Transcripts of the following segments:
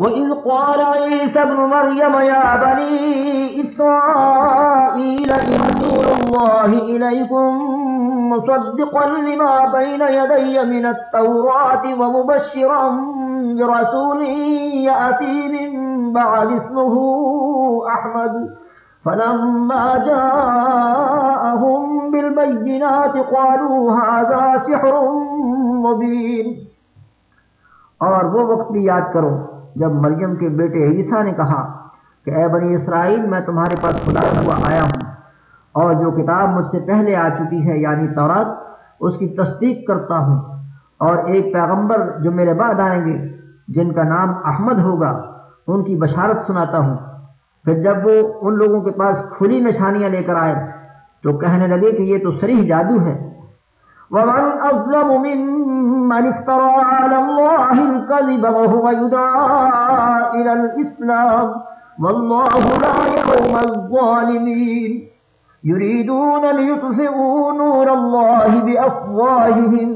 وإذ قال عيسى ابن مريم يا بني إسرائيل إني الله إليكم مصدقا لما بين يدي من التوراة ومبشرا برسول يأتي من بعد اسمه أحمد فلما جاءهم بالبينات قالوا هذا سحر مبين اور وہ وقت بھی یاد کرو جب مریم کے بیٹے عیسیٰ نے کہا کہ اے بنی اسرائیل، میں تمہارے پاس خدا ہوا آیا ہوں اور جو کتاب مجھ سے پہلے آ چکی ہے یعنی تورات، اس کی تصدیق کرتا ہوں اور ایک پیغمبر جو میرے بعد آئیں گے، جن کا نام احمد ہوگا، ان کی بشارت سناتا ہوں۔ پھر جب وہ ان لوگوں کے پاس کھلی نشانیاں لے کر آئے تو کہنے لگے کہ یہ تو سریح جادو ہے۔ ومن أظلم ممن افترى على الله الكذب وهو يدعى إلى الإسلام والله لا يوم الظالمين. يريدون ليطفئوا نور الله بأفواههم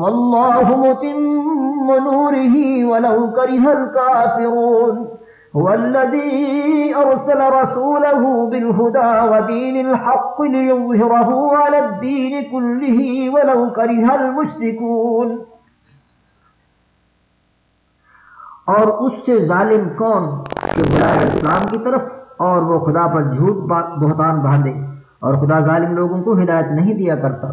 والله متم نوره ولو كره الكافرون. هو الذي أرسل رسوله بالهدى ودين الحق ليظهره على الدين كله ولو كره المشركون. اور اس سے ظالم کون؟ کہ بلائے اسلام کی طرف اور وہ خدا پر جھوٹ بہتان باندھے اور خدا ظالم لوگوں کو ہدایت نہیں دیا کرتا۔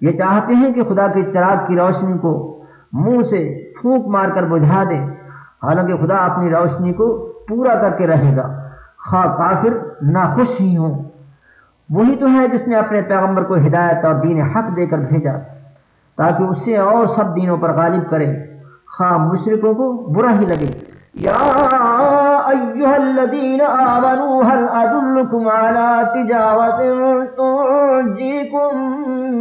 یہ چاہتے ہیں کہ خدا کے چراغ کی روشنی کو منہ سے پھونک مار کر بجھا دے۔ حالانکہ خدا اپنی روشنی کو پورا کر کے رہے گا۔ خواہ کافر نہ خوش ہی ہوں۔ وہی تو ہے جس نے اپنے پیغمبر کو ہدایت اور دین حق دے کر بھیجا، تاکہ اسے اور سب دینوں پر غالب کرے۔ خواہ مشرقوں کو برا ہی لگے۔ یا ایوہ الذین آمنوا، هل ادلکم على تجاوت تنجیکم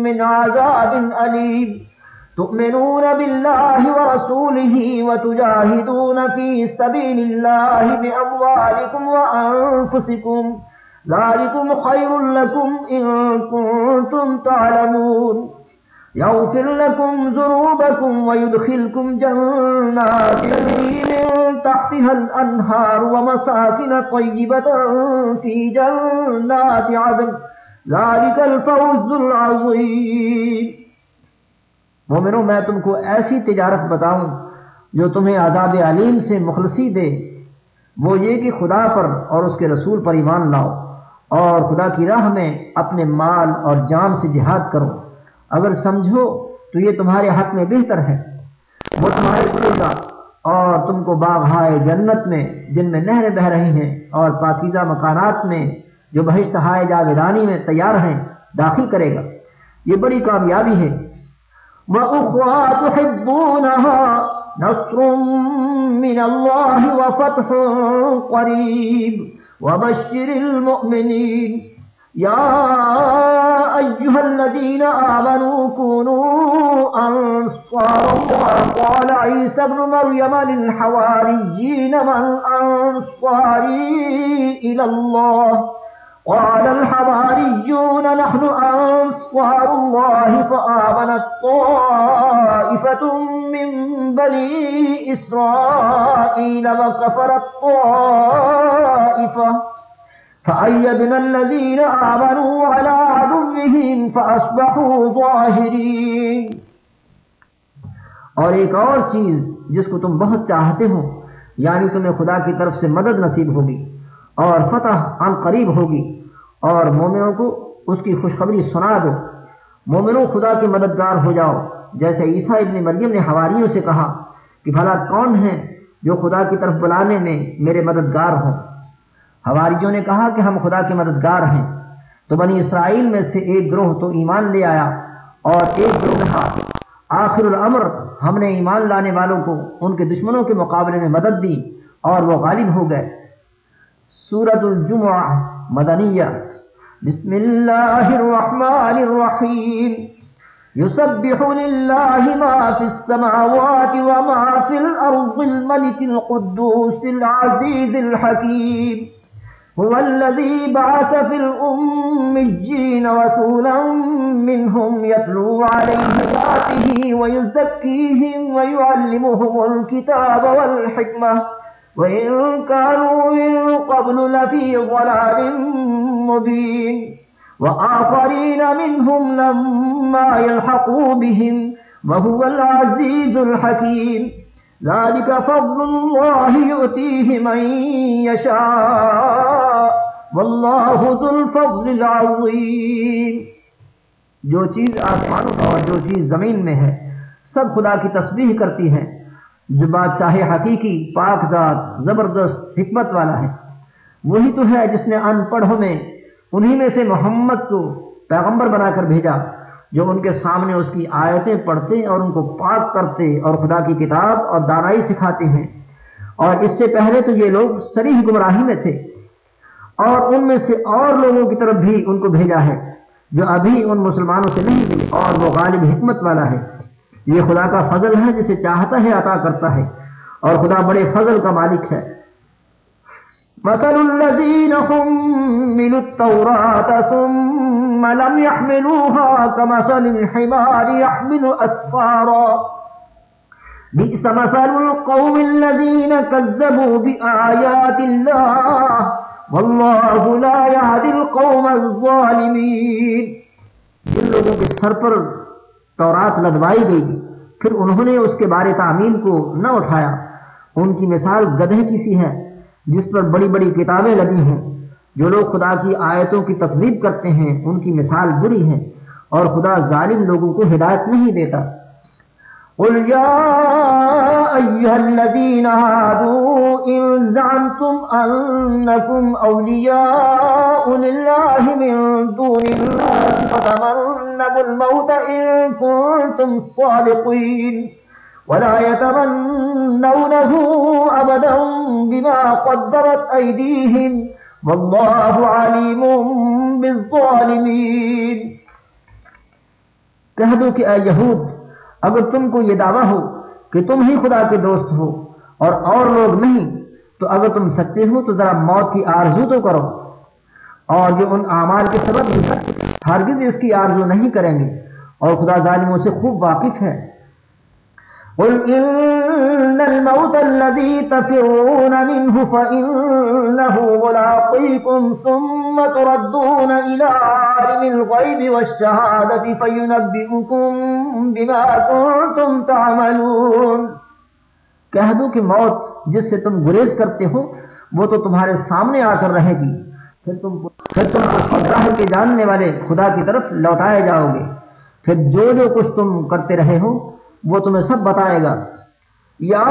من عذاب علیم تؤمنون بالله ورسوله وتجاهدون في سبيل الله بأموالكم وأنفسكم ذلكم خير لكم إن كنتم تعلمون يغفر لكم ذنوبكم ويدخلكم جنات من تحتها الأنهار ومساكن طيبة في جنات عدن. ذلك الفوز العظيم. مومنو میں تم کو ایسی تجارت بتاؤں جو تمہیں عذاب علیم سے مخلصی دے۔ وہ یہ کہ خدا پر اور اس کے رسول پر ایمان لاؤ اور خدا کی راہ میں اپنے مال اور جان سے جہاد کرو۔ اگر سمجھو تو یہ تمہارے حق میں بہتر ہے۔ وہ تمہارے گا اور تم کو باغہائے جنت میں جن میں نہریں بہ رہی ہیں اور پاکیزہ مکانات میں جو بہشت ہائے جاویدانی میں تیار ہیں داخل کرے گا۔ یہ بڑی کامیابی ہے۔ وأخرى تحبونها نصر من الله وفتح قريب. وبشر المؤمنين. يا أيها الذين آمنوا كونوا أنصار الله قال عيسى بن مريم للحواريين من أنصاري إلى الله. قال الحواريون نحن أنصار الله فآمنت طائفة من بني إسرائيل وكفرت طائفة. فأيدنا الذين آمنوا على عدوهم فأصبحوا ظاهرين. اور ایک اور چیز جس کو تم بہت چاہتے ہو یعنی تمہیں خدا کی طرف سے مدد نصیب ہوگی اور فتح عن قریب ہوگی۔ اور مومنوں کو اس کی خوشخبری سنا دو۔ مومنوں خدا کے مددگار ہو جاؤ۔ جیسے عیسیٰ ابن مریم نے حواریوں سے کہا کہ بھلا کون ہے جو خدا کی طرف بلانے میں میرے مددگار ہوں؟ حواریوں نے کہا کہ ہم خدا کے مددگار ہیں۔ تو بنی اسرائیل میں سے ایک گروہ تو ایمان لے آیا اور ایک گروہ کہا، آخر العمر ہم نے ایمان لانے والوں کو ان کے دشمنوں کے مقابلے میں مدد دی اور وہ غالب ہو گئے۔ سورة الجمعة مدنية. بسم الله الرحمن الرحيم. يسبح لله ما في السماوات وما في الأرض، الملك القدوس العزيز الحكيم. هو الذي بعث في الأمجين رسولا منهم يتلو عليه ذاته ويزكيهم ويعلمهم الكتاب والحكمة. وإن كانوا من قبل لفي ضلال مبين وآخرين منهم لما يلحقوا بهم وهو العزيز الحكيم ذلك فضل الله يؤتيه من يشاء والله ذو الفضل العظيم جو چیز آسمانوں اور جو چیز زمین میں ہے، سب خدا کی تسبیح کرتی ہے جو بادشاہ حقیقی، پاک ذات، زبردست حکمت والا ہے۔ وہی تو ہے جس نے ان پڑھوں میں، انہی میں سے محمد کو پیغمبر بنا کر بھیجا، جو ان کے سامنے اس کی آیتیں پڑھتے اور ان کو پاک کرتے اور خدا کی کتاب اور دانائی سکھاتے ہیں۔ اور اس سے پہلے تو یہ لوگ سریح گمراہی میں تھے۔ اور ان میں سے اور لوگوں کی طرف بھی ان کو بھیجا ہے، جو ابھی ان مسلمانوں سے نہیں ملے اور وہ غالب حکمت والا ہے۔ یہ خدا کا فضل ہے جسے چاہتا ہے، عطا کرتا ہے۔ اور خدا بڑے فضل کا مالک ہے۔ مثل الذين حملوا التوراة ثم لم يحملوها كمثل الحمار يحمل أسفارا۔ بئس مثل القوم الذين كذبوا بآيات الله والله لا يهدي القوم الظالمين۔ جن لوگوں کے سر پر تورات لدوائی گئی۔ پھر انہوں نے اس کے بارے تعمیل کو نہ اٹھایا۔ ان کی مثال گدھے کی سی ہے، جس پر بڑی بڑی کتابیں لگی ہیں۔ جو لوگ خدا کی آیتوں کی تقزیب کرتے ہیں، ان کی مثال بری ہے اور خدا ظالم لوگوں کو ہدایت نہیں دیتا۔ قل يا أيها الذين هادوا إن زعمتم أنكم أولياء لله من دون الله فتمنبوا الموت إن كنتم صادقين. ولا يتمنونه أبدا بما قدرت أيديهم. والله عليم بالظالمين. کہہ دو کہ اے یہود، اگر تم کو یہ دعویٰ ہو کہ تم ہی خدا کے دوست ہو اور اور لوگ نہیں، تو اگر تم سچے ہو تو ذرا موت کی آرزو تو کرو۔ اور جو ان اعمال کے سبب بھی ہرگز اس کی آرزو نہیں کریں گے۔ اور خدا ظالموں سے خوب واقف ہے۔ قل إن الموت الذي تفرون منه فإنه ملاقيكم ثم تردون إلى عالم الغيب والشهادة فينبئكم بما كنتم تعملون۔ کہہ دو کہ موت جس سے تم گریز کرتے ہو، وہ تو تمہارے سامنے آ کر رہے گی۔ پھر تم تم راہ کے جاننے والے خدا کی طرف لوٹائے جاؤ گے۔ پھر جو جو کچھ تم کرتے رہے ہو، وہ تمہیں سب بتائے گا۔ یا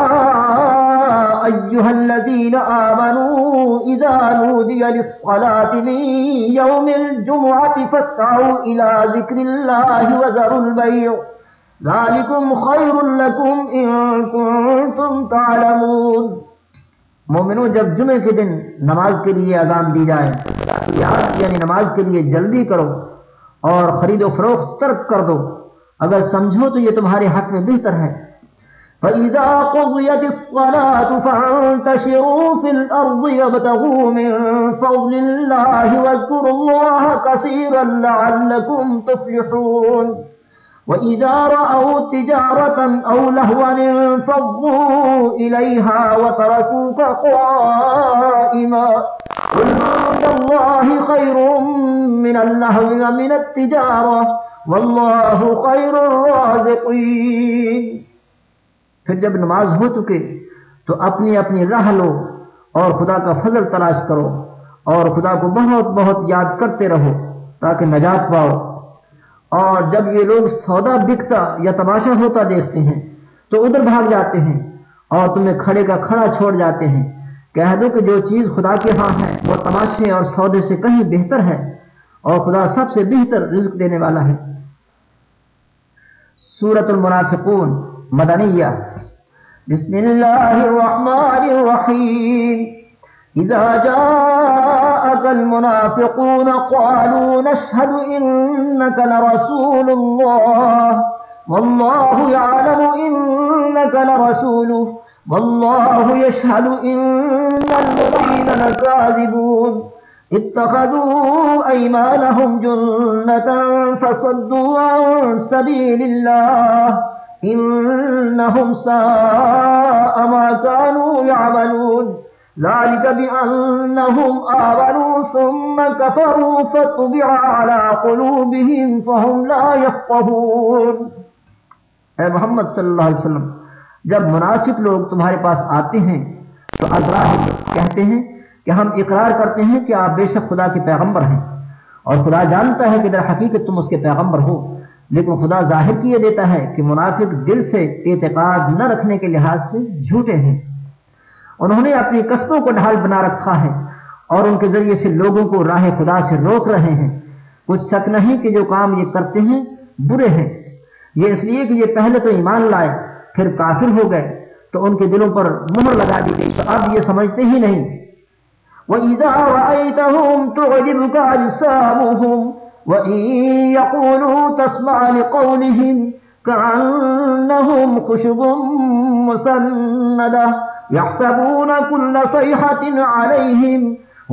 ایوہ الذین آمنوا اذا نودی للصلاة من یوم الجمعة فاسعوا الى ذکر اللہ البیع۔ ذالکم خیر لکم ان کنتم تعلمون۔ مومنوں جب جمعے کے دن نماز کے لیے اذان دی جائے، یاد یعنی نماز کے لیے جلدی کرو اور خرید و فروخت ترک کر دو۔ اگر سمجھو تو یہ تمہارے حق میں بہتر ہے۔ فَإِذَا قُضِيَتِ الصَّلَاةُ فَانْتَشِرُوا فِي الْأَرْضِ يَبْتَغُوا مِن فَضْلِ اللَّهِ وَاذْكُرُوا اللَّهَ كَثِيرًا لَّعَلَّكُمْ تُفْلِحُونَ وَإِذَا رَأَوْا تِجَارَةً أَوْ لَهْوًا انفَضُّوا إِلَيْهَا وَتَرَكُوكَ قَائِمًا قُلْ عِندَ اللَّهِ خَيْرٌ مِّنَ اللَّهْوِ وَمِنَ التِّجَارَةِ واللہ خیر الرازقین پھر جب نماز ہو چکے تو اپنی اپنی راہ لو اور خدا کا فضل تلاش کرو اور خدا کو بہت بہت یاد کرتے رہو تاکہ نجات پاؤ اور جب یہ لوگ سودا بکتا یا تماشا ہوتا دیکھتے ہیں، تو ادھر بھاگ جاتے ہیں اور تمہیں کھڑے کا کھڑا چھوڑ جاتے ہیں۔ کہہ دو کہ جو چیز خدا کے ہاں ہے، وہ تماشے اور سودے سے کہیں بہتر ہے اور خدا سب سے بہتر رزق دینے والا ہے۔ سورة المنافقون مدنية بسم الله الرحمن الرحيم إذا جاءك المنافقون قالوا نشهد إنك لرسول الله والله يعلم إنك لرسوله والله يشهد إن المؤمنين لكاذبون اتخذوا أيمانهم جنة فصدوا عن سبيل الله إنهم ساء ما كانوا يعملون ذلك بأنهم آمنوا ثم كفروا فطبع على قلوبهم فهم لا يفقهون. اے محمد صلی اللہ علیہ وسلم، جب مناسب لوگ تمہارے پاس آتے ہیں، تو اطراف کہتے ہیں کہ ہم اقرار کرتے ہیں کہ آپ بے شک خدا کے پیغمبر ہیں اور خدا جانتا ہے کہ در حقیقت تم اس کے پیغمبر ہو، لیکن خدا ظاہر کیے دیتا ہے کہ منافق دل سے اعتقاد نہ رکھنے کے لحاظ سے جھوٹے ہیں۔ انہوں نے اپنی قسموں کو ڈھال بنا رکھا ہے اور ان کے ذریعے سے لوگوں کو راہ خدا سے روک رہے ہیں۔ کچھ شک نہیں کہ جو کام یہ کرتے ہیں برے ہیں۔ یہ اس لیے کہ یہ پہلے تو ایمان لائے، پھر کافر ہو گئے۔ تو ان کے دلوں پر مہر لگا دی گئی۔ تو اب یہ سمجھتے ہی نہیں۔ وَإِذَا رَأَيْتَهُمْ تُعْجِبُكَ أَجْسَامُهُمْ وَإِن يَقُولُوا لِقَوْلِهِمْ كَأَنَّهُمْ خُشُبٌ مُسَنَّدَةٌ يَحْسَبُونَ كُلَّ صَيْحَةٍ عَلَيْهِمْ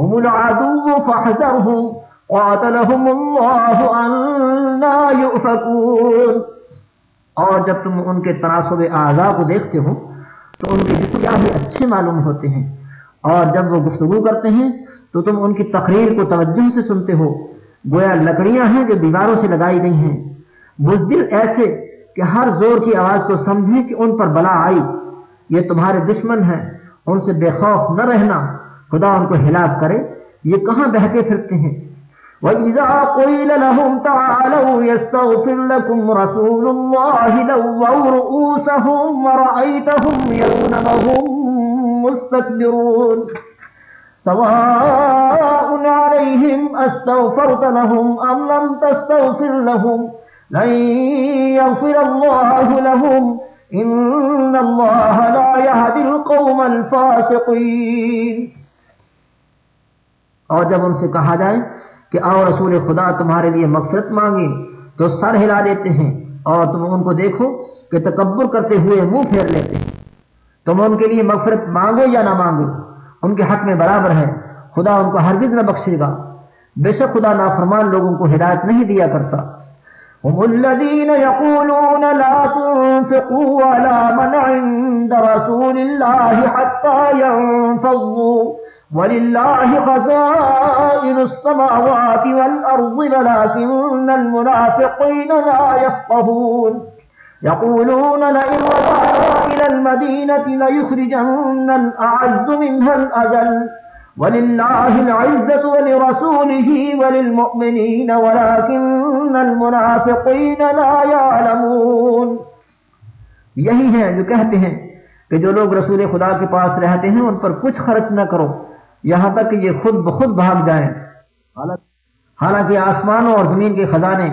هُمُ الْعَدُوُّ فَاحْذَرْهُمْ. قَاتَلَهُمُ اللَّهُ أَنَّا يُؤْفَكُونَ. اور جب تم ان کے تناسب اعضاء کو دیکھتے ہو تو ان کے جسم کیا بھی اچھے معلوم ہوتے ہیں. اور جب وہ گفتگو کرتے ہیں تو تم ان کی تقریر کو توجہ سے سنتے ہو. گویا لکڑیاں ہیں جو دیواروں سے لگائی گئی ہیں. بزدل ایسے کہ ہر زور کی آواز کو سمجھیں کہ ان پر بلا آئی. یہ تمہارے دشمن ہیں، ان سے بے خوف نہ رہنا۔ خدا ان کو ہلاک کرے۔ یہ کہاں بہتے پھرتے ہیں؟ وَإِذَا قُيلَ لَهُمْ تَعَالَوْا يَسْتَغْفِرْ لَكُمْ رَسُولُ اللَّهِ لَوَّوْا رُؤُوسَهُمْ وَرَأَيْتَهُمْ يَرْنَمَهُمْ مُسْتَكْبِرُونَ۔ سواء عليهم أستغفرت لهم أم لم تستغفر لهم لن يغفر الله لهم إن الله لا يهدي القوم الفاسقين۔ اور جب ان سے کہا جائے کہ آؤ رسول خدا تمہارے لیے مغفرت مانگے، تو سر ہلا دیتے ہیں اور تم ان کو دیکھو کہ تکبر کرتے ہوئے منہ پھیر لیتے ہیں۔ تم ان کے لیے مغفرت مانگو یا نہ مانگو؟ ان کے حق میں برابر ہے۔ خدا ان کو ہرگز نہ بخشے گا۔ بے شک خدا نافرمان لوگوں کو ہدایت نہیں دیا کرتا۔ هم الذين يقولون لا تنفقوا على من عند رسول الله حتى ينفضوا. ولله خزائن السماوات والأرض، ولكن المنافقين لا يفقهون. يقولون لئن رجعنا إلى المدينة ليخرجن الأعز منها الأذل. ولله العزة ولرسوله وللمؤمنين ولكن المنافقين لا يعلمون یہی ہیں جو کہتے ہیں کہ جو لوگ رسول خدا کے پاس رہتے ہیں، ان پر کچھ خرچ نہ کرو۔ یہاں تک کہ یہ خود بخود بھاگ جائیں۔ حالانکہ آسمانوں اور زمین کے خزانے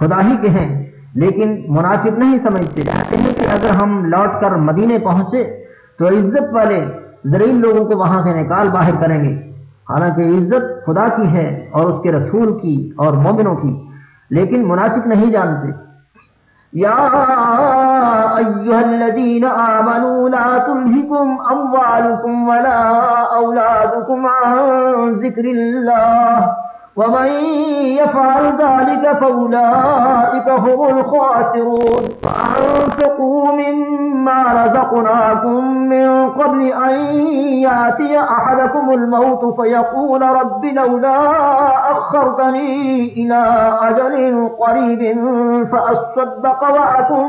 خدا ہی کے ہیں، لیکن مناسب نہیں سمجھتے۔ چاہتے ہیں کہ اگر ہم لوٹ کر مدینے پہنچے تو عزت والے زرین لوگوں کو وہاں سے نکال باہر کریں گے۔ حالانکہ عزت خدا کی ہے اور اس کے رسول کی اور مومنوں کی، لیکن مناسب نہیں جانتے۔ یا ایوہ الذین آمنوا لا تلہکم اموالکم ولا اولادکم عن ذکر اللہ۔ ومن يفعل ذلك فأولئك هم الخاسرون فأنفقوا مما رزقناكم من قبل أن أحدكم الموت فيقول رب لولا أخرتني إلى أجل قريب فأصدق وأكن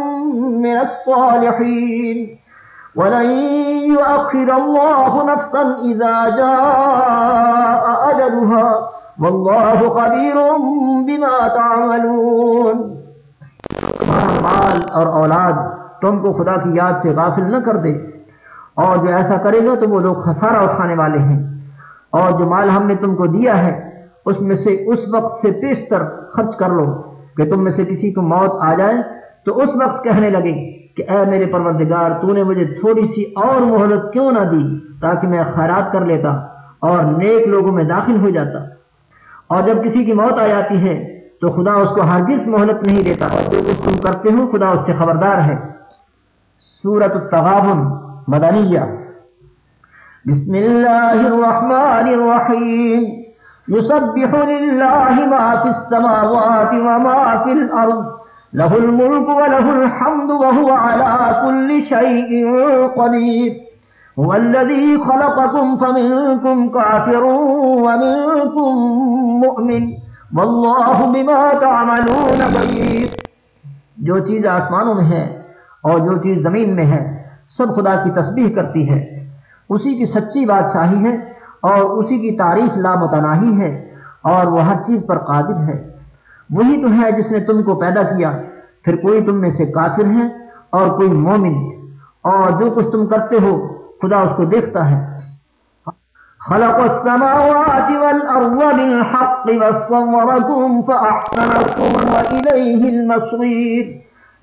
من الصالحين ولن يؤخر الله نفسا إذا جاء أجلها واللہ خبیر بما تعملون۔ تمہارا مال اور اولاد تم کو خدا کی یاد سے غافل نہ کر دے۔ اور جو ایسا کرے گا تو وہ لوگ خسارہ اٹھانے والے ہیں۔ اور جو مال ہم نے تم کو دیا ہے، اس میں سے اس وقت سے پیشتر خرچ کر لو کہ تم میں سے کسی کو موت آ جائے۔ تو اس وقت کہنے لگے کہ اے میرے پروردگار، تو نے مجھے تھوڑی سی اور مہلت کیوں نہ دی تاکہ میں خیرات کر لیتا اور نیک لوگوں میں داخل ہو جاتا۔ اور جب کسی کی موت آ جاتی ہے تو خدا اس کو ہرگز مہلت نہیں دیتا۔ جو کچھ تم کرتے ہو، خدا اس سے خبردار ہے۔ سورت التغابن، مدنیہ۔ بسم اللہ الرحمن الرحیم۔ يسبح لله ما في السماوات وما في الأرض له الملك وله الحمد وهو على كل شيء قدير هو الذي خلقكم فمنكم كافر ومنكم مؤمن. والله بما تعملون بصير. جو چیز آسمانوں میں ہے اور جو چیز زمین میں ہے، سب خدا کی تسبیح کرتی ہے۔ اسی کی سچی بادشاہی ہے اور اسی کی تعریف لامتناہی ہے اور وہ ہر چیز پر قادر ہے۔ وہی تو ہے جس نے تم کو پیدا کیا۔ پھر کوئی تم میں سے کافر ہے اور کوئی مومن اور جو کچھ تم کرتے ہو خدا اس کو دیکھتا ہے۔ خلق السماوات والأرض بالحق وصوركم فأحسنكم وإليه المصير۔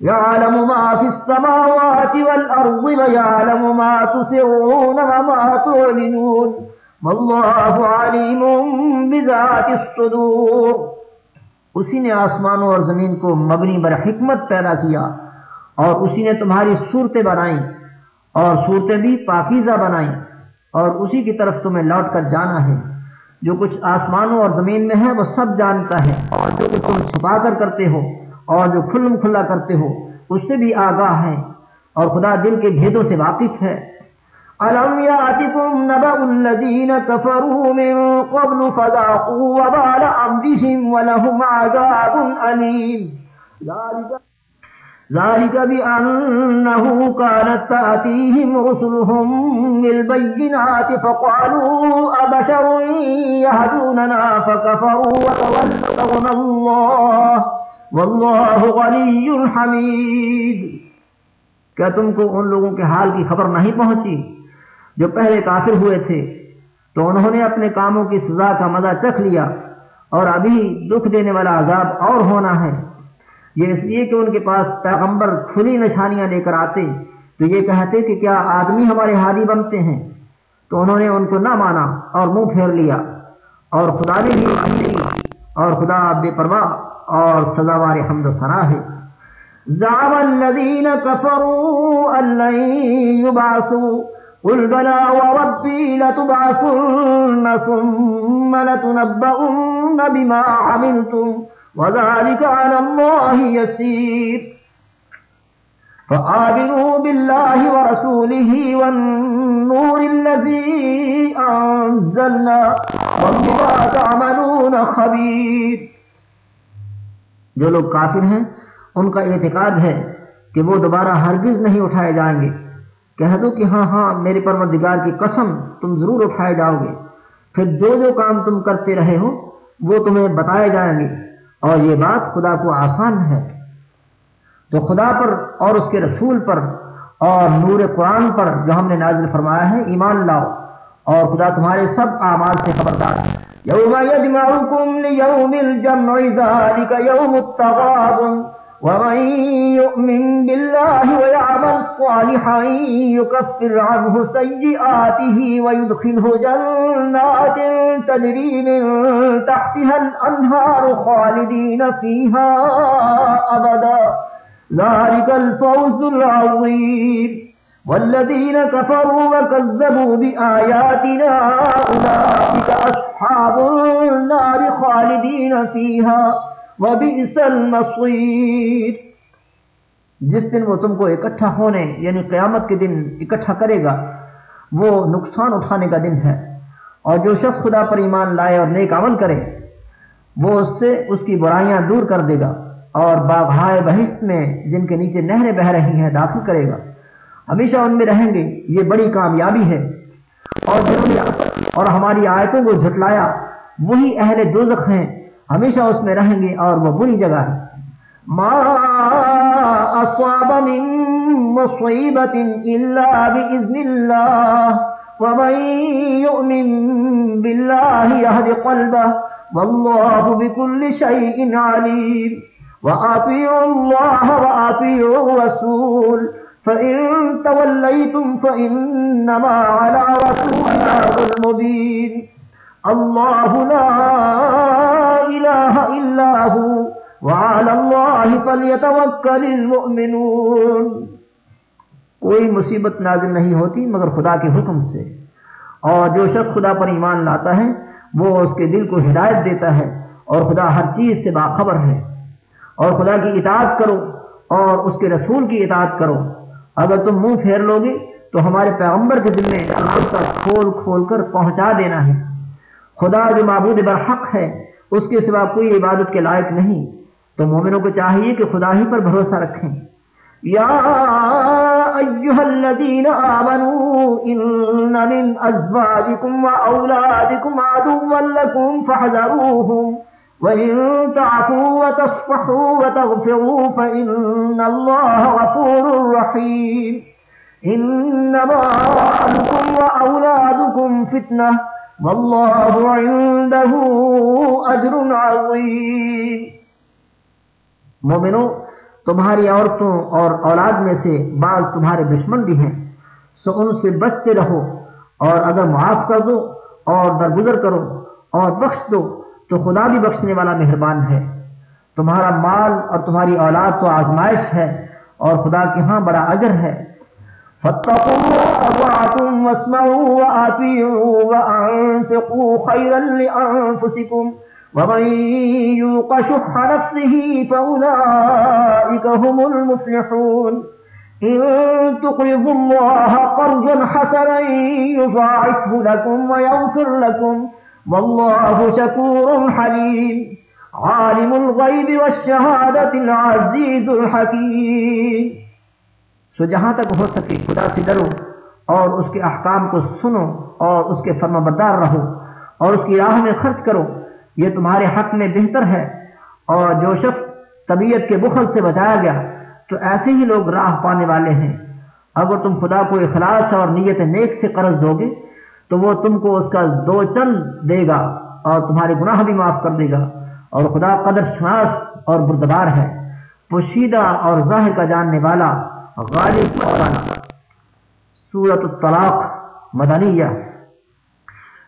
يعلم ما في السماوات والأرض ويعلم ما تسرون وما تعلنون۔ واللہ علیم بذات الصدور۔ اسی نے آسمانوں اور زمین کو مبنی بر حکمت پیدا کیا اور اسی نے تمہاری صورتیں بنائیں۔ اور صورتیں بھی پاکیزہ بنائیں۔ اور اسی کی طرف تمہیں لوٹ کر جانا ہے۔ جو کچھ آسمانوں اور زمین میں ہے، وہ سب جانتا ہے۔ اور جو کچھ تم چھپا کر کرتے ہو، اور جو کھلم کھلا کرتے ہو، اس سے بھی آگاہ ہے اور خدا دل کے بھیدوں سے واقف ہے۔ ألم يأتكم نبأ الذين كفروا من قبل فذاقوا وبال أمرهم ولهم عذاب أليم ذلك ذلك بأنه كانت تأتيهم رسلهم بالبينات فقالوا أبشر يهدوننا فكفروا وتولوا الله. والله غني حميد. کیا تم کو ان لوگوں کے حال کی خبر نہیں پہنچی؟ جو پہلے کافر ہوئے تھے، تو انہوں نے اپنے کاموں کی سزا کا مزہ چکھ لیا اور ابھی دکھ دینے والا عذاب اور ہونا ہے۔ یہ اس لیے کہ ان کے پاس پیغمبر کھلی نشانیاں لے کر آتے تو یہ کہتے کہ کیا آدمی ہمارے ہادی بنتے ہیں؟ تو انہوں نے ان کو نہ مانا اور منہ پھیر لیا اور خدا نے بھی اور خدا بے پرواہ اور سزاوار حمد و سنا ہے۔ زعم الذين كفروا أن لن يبعثوا قل بلى وربي لتبعثن ثم لتنبؤن بما عملتم۔ وذلك على الله يسير. فآمنوا بالله ورسوله والنور الذي أنزلنا وبما تعملون خبير. جو لوگ کافر ہیں، ان کا اعتقاد ہے کہ وہ دوبارہ ہرگز نہیں اٹھائے جائیں گے۔ کہہ دو کہ ہاں ہاں میرے پروردگار کی قسم، تم ضرور اٹھائے جاؤ گے۔ پھر جو جو کام تم کرتے رہے ہو، وہ تمہیں بتائے جائیں گے۔ اور یہ بات خدا کو آسان ہے۔ تو خدا پر اور اس کے رسول پر اور نور قرآن پر جو ہم نے نازل فرمایا ہے، ایمان لاؤ۔ اور خدا تمہارے سب اعمال سے خبردار ہے۔ یوم یجمعکم لیوم الجمع ذالک یوم التغابن۔ ومن صالحا جنات۔ تجري من تحتها الأنهار خالدين فيها أبدا ذلك الفوز العظيم والذين كفروا وكذبوا بآياتنا أولئك أصحاب النار خالدين فيها جس دن وہ تم کو اکٹھا ہونے یعنی قیامت کے دن اکٹھا کرے گا، وہ نقصان اٹھانے کا دن ہے۔ اور جو شخص خدا پر ایمان لائے اور نیک عمل کرے، وہ اس سے اس کی برائیاں دور کر دے گا اور باغائے بہشت میں جن کے نیچے نہریں بہ رہی ہیں داخل کرے گا۔ ہمیشہ ان میں رہیں گے، یہ بڑی کامیابی ہے۔ اور اور ہماری آیتوں کو جھٹلایا، وہی اہل دوزخ ہیں۔ ہمیشہ اس میں رہیں گے اور وہ بری جگہ ہے۔ ما اصاب من مصیبت الا باذن اللہ۔ ومن يؤمن بالله يهد قلبه والله بكل شيء عليم وأطيعوا الله وأطيعوا الرسول فإن توليتم فإنما على رسولنا المبين الله لا إله إلا هو وعلى الله فليتوكل المؤمنون کوئی مصیبت نازل نہیں ہوتی مگر خدا کے حکم سے۔ اور جو شخص خدا پر ایمان لاتا ہے، وہ اس کے دل کو ہدایت دیتا ہے اور خدا ہر چیز سے باخبر ہے۔ اور خدا کی اطاعت کرو اور اس کے رسول کی اطاعت کرو۔ اگر تم منہ پھیر لو گے، تو ہمارے پیغمبر کے دل میں راستہ کھول کھول کر پہنچا دینا ہے۔ خدا جو معبود برحق ہے، اس کے سوا کوئی عبادت کے لائق نہیں۔ تو مومنوں کو چاہیے کہ خدا ہی پر بھروسہ رکھیں۔ یا ایوہ الذین آمنوا ان من ازواجکم و اولادکم عدوا لکم فحذروہم وَإِن تَعْفُوا وَتَصْفَحُوا وَتَغْفِرُوا فَإِنَّ اللَّهَ غَفُورٌ رَّحِيمٌ. إِنَّمَا أَمْوَالُكُمْ وَأَوْلَادُكُمْ فِتْنَةٌ وَاللَّهُ عِندَهُ أَجْرٌ عَظِيمٌ. مومنو تمہاری عورتوں اور اولاد میں سے بعض تمہارے دشمن بھی ہیں۔ سو ان سے بچتے رہو اور اگر معاف کر دو اور درگزر کرو اور بخش دو تو خدا بھی بخشنے والا مہربان ہے۔ تمہارا مال اور تمہاری اولاد تو آزمائش ہے اور خدا کے ہاں بڑا اجر ہے۔ ومن يوق شح نفسه فأولئك هم المفلحون. إن تقرضوا الله قرضا حسنا يضاعفه لكم ويغفر لكم. والله شكور حليم. عالم الغيب والشهادة العزيز الحكيم. سو جہاں تک ہو سکے خدا سے ڈرو اور اس کے احکام کو سنو اور اس کے فرما بردار رہو اور اس کی راہ میں خرچ کرو. یہ تمہارے حق میں بہتر ہے اور جو شخص طبیعت کے بخل سے بچایا گیا تو ایسے ہی لوگ راہ پانے والے ہیں۔ اگر تم خدا کو اخلاص اور نیت نیک سے قرض دو گے تو وہ تم کو اس کا دو چل دے گا اور تمہارے گناہ بھی معاف کر دے گا۔ اور خدا قدر شناس اور بردبار ہے۔ پوشیدہ اور ظاہر کا جاننے والا غالب سورت الطلاق مدنیہ۔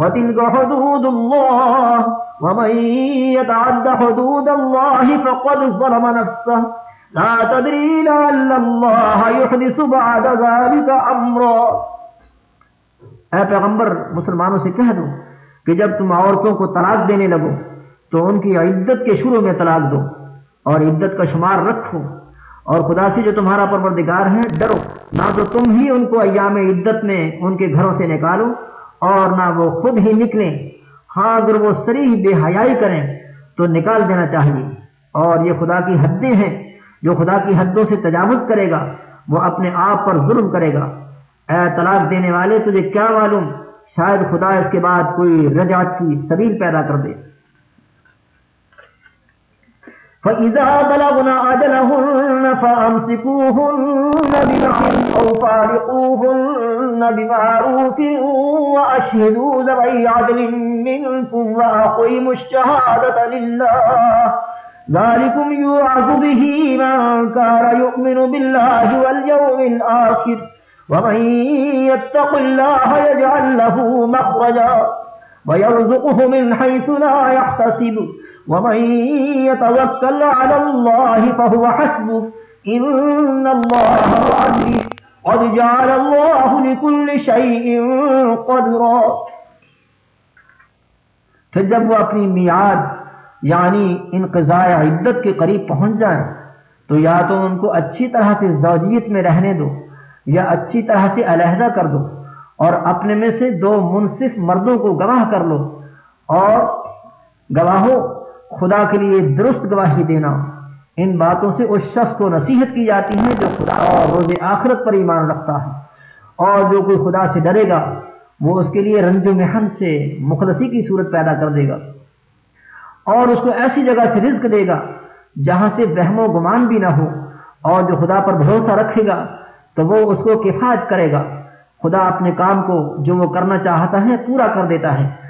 وتلك حدود الله ومن يتعد حدود الله فقد ظلم نفسه لا تدري لعل الله يحدث بعد ذلك امرا اے پیغمبر، مسلمانوں سے کہہ دو کہ جب تم عورتوں کو طلاق دینے لگو تو ان کی عدت کے شروع میں طلاق دو اور عدت کا شمار رکھو اور خدا سے جو تمہارا پروردگار ہے، ڈرو۔ نہ تو تم ہی ان کو ایام عدت میں ان کے گھروں سے نکالو اور نہ وہ خود ہی نکلیں۔ ہاں اگر وہ سریح بے حیائی کریں تو نکال دینا چاہیے۔ اور یہ خدا کی حدیں ہیں۔ جو خدا کی حدوں سے تجاوز کرے گا، وہ اپنے آپ پر ظلم کرے گا۔ اے طلاق دینے والے، تجھے کیا معلوم؟ شاید خدا اس کے بعد کوئی رجعت کی سبیل پیدا کر دے۔ فَإِذَا بَلَغْنَ أَجَلَهُنَّ فَأَمْسِكُوهُنَّ بِمَعْرُوفٍ أَوْ فَارِقُوهُنَّ بِمَعْرُوفٍ وَأَشْهِدُوا ذَوَيْ عَدْلٍ مِّنكُمْ وَأَقِيمُوا الشَّهَادَةَ لِلَّهِ ذلكم يوعظ به من كان يؤمن بالله واليوم الآخر ومن يتق الله يجعل له مخرجا ويرزقه من حيث لا يحتسب ومن يتوكل على الله فهو حسبه. إن الله عزيز قد جعل الله لكل شيء قدرا. پھر جب وہ اپنی میعاد یعنی انقضاء عدت کے قریب پہنچ جائیں تو یا تو ان کو اچھی طرح سے زوجیت میں رہنے دو، یا اچھی طرح سے علیحدہ کر دو، اور اپنے میں سے دو منصف مردوں کو گواہ کر لو، اور گواہو خدا کے لیے درست گواہی دینا۔ ان باتوں سے اس شخص کو نصیحت کی جاتی ہے جو خدا اور روز آخرت پر ایمان رکھتا ہے۔ اور جو کوئی خدا سے ڈرے گا، وہ اس کے لیے رنج و محن سے مخلصی کی صورت پیدا کر دے گا۔ اور اس کو ایسی جگہ سے رزق دے گا جہاں سے وہم و گمان بھی نہ ہو۔ اور جو خدا پر بھروسہ رکھے گا، تو وہ اس کو کفایت کرے گا۔ خدا اپنے کام کو جو وہ کرنا چاہتا ہے، پورا کر دیتا ہے۔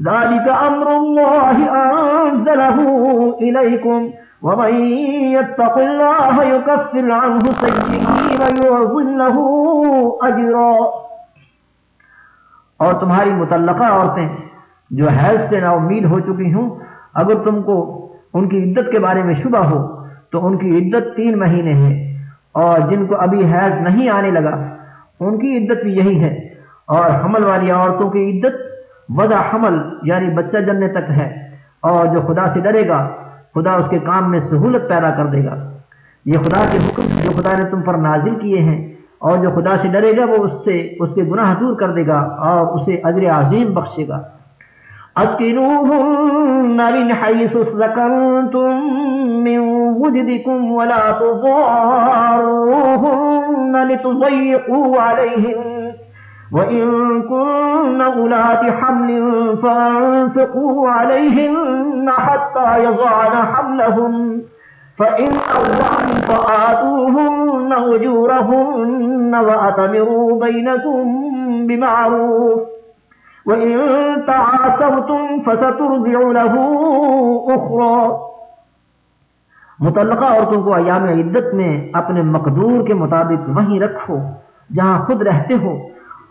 ذلك أمر الله أنزله إليكم ومن يتق الله يكفر عنه سيئه ويعظم له أجرا۔ اور تمہاری متعلقہ عورتیں جو حیض سے نا امید ہو چکی ہوں، اگر تم کو ان کی عدت کے بارے میں شبہ ہو، تو ان کی عدت تین مہینے ہے اور جن کو ابھی حیض نہیں آنے لگا، ان کی عدت بھی یہی ہے۔ اور حمل والی عورتوں کی عدت وضع حمل یعنی بچہ جننے تک ہے، اور جو خدا سے ڈرے گا، خدا اس کے کام میں سہولت پیدا کر دے گا۔ یہ خدا کے حکم جو خدا نے تم پر نازل کیے ہیں، اور جو خدا سے ڈرے گا، وہ اس سے، اس کے گناہ دور کر دے گا، اور اسے اجر عظیم بخشے گا۔ أسكنوهن من حيث من وجدكم ولا تضاروهن لتضيقوا عليهن وإن كن أولات حمل فانفقوا عليهن حتى يضعن حملهم فإن أضعن فآتوهن وجورهن وأتمروا بينكم بمعروف وإن تعاسرتم فسترضع له أخرى متعلقہ عورتوں کو ایام عدت میں اپنے مقدور کے مطابق وہیں رکھو جہاں خود رہتے ہو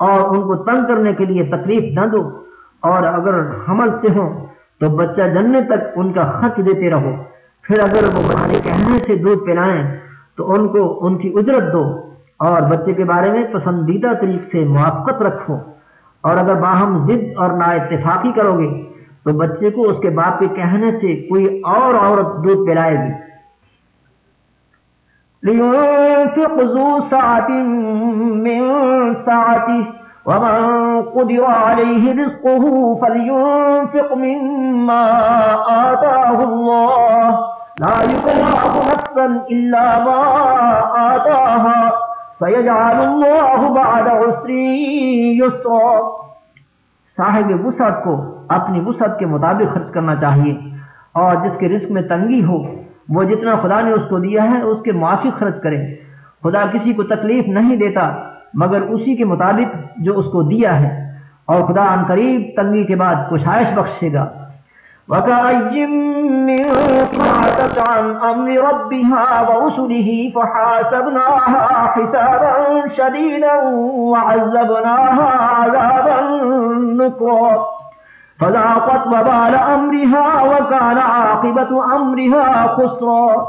اور ان کو تنگ کرنے کے لیے تکلیف نہ دو۔ اور اگر حمل سے ہو تو بچہ جننے تک ان کا خط دیتے رہو۔ پھر اگر وہ بڑھانے کہنے سے دودھ پلائیں تو ان کو ان کی اجرت دو۔ اور بچے کے بارے میں پسندیدہ طریق سے موافقت رکھو۔ اور اگر باہم ضد اور نا اتفاقی کرو گے تو بچے کو اس کے باپ کے کہنے سے کوئی اور عورت دودھ پلائے گی۔ لينفق ذو سعة من سعته، ومن قدر عليه رزقه فلينفق مما آتاه الله. لا يكلف نفسا إلا ما آتاها. سيجعل الله بعد عسر يسرا. صاحب وسعت کو، اپنی وسعت کے مطابق خرچ کرنا چاہیے اور جس کے رزق میں تنگی ہو وہ جتنا خدا نے اس کو دیا ہے، اس کے معافی خرچ کرے خدا کسی کو تکلیف نہیں دیتا، مگر اسی کے مطابق جو اس کو دیا ہے۔ اور خدا ان قریب تنگی کے بعد کشائش بخشے گا۔ فذاقت وبال أمرها وكان عاقبة أمرها خسرا.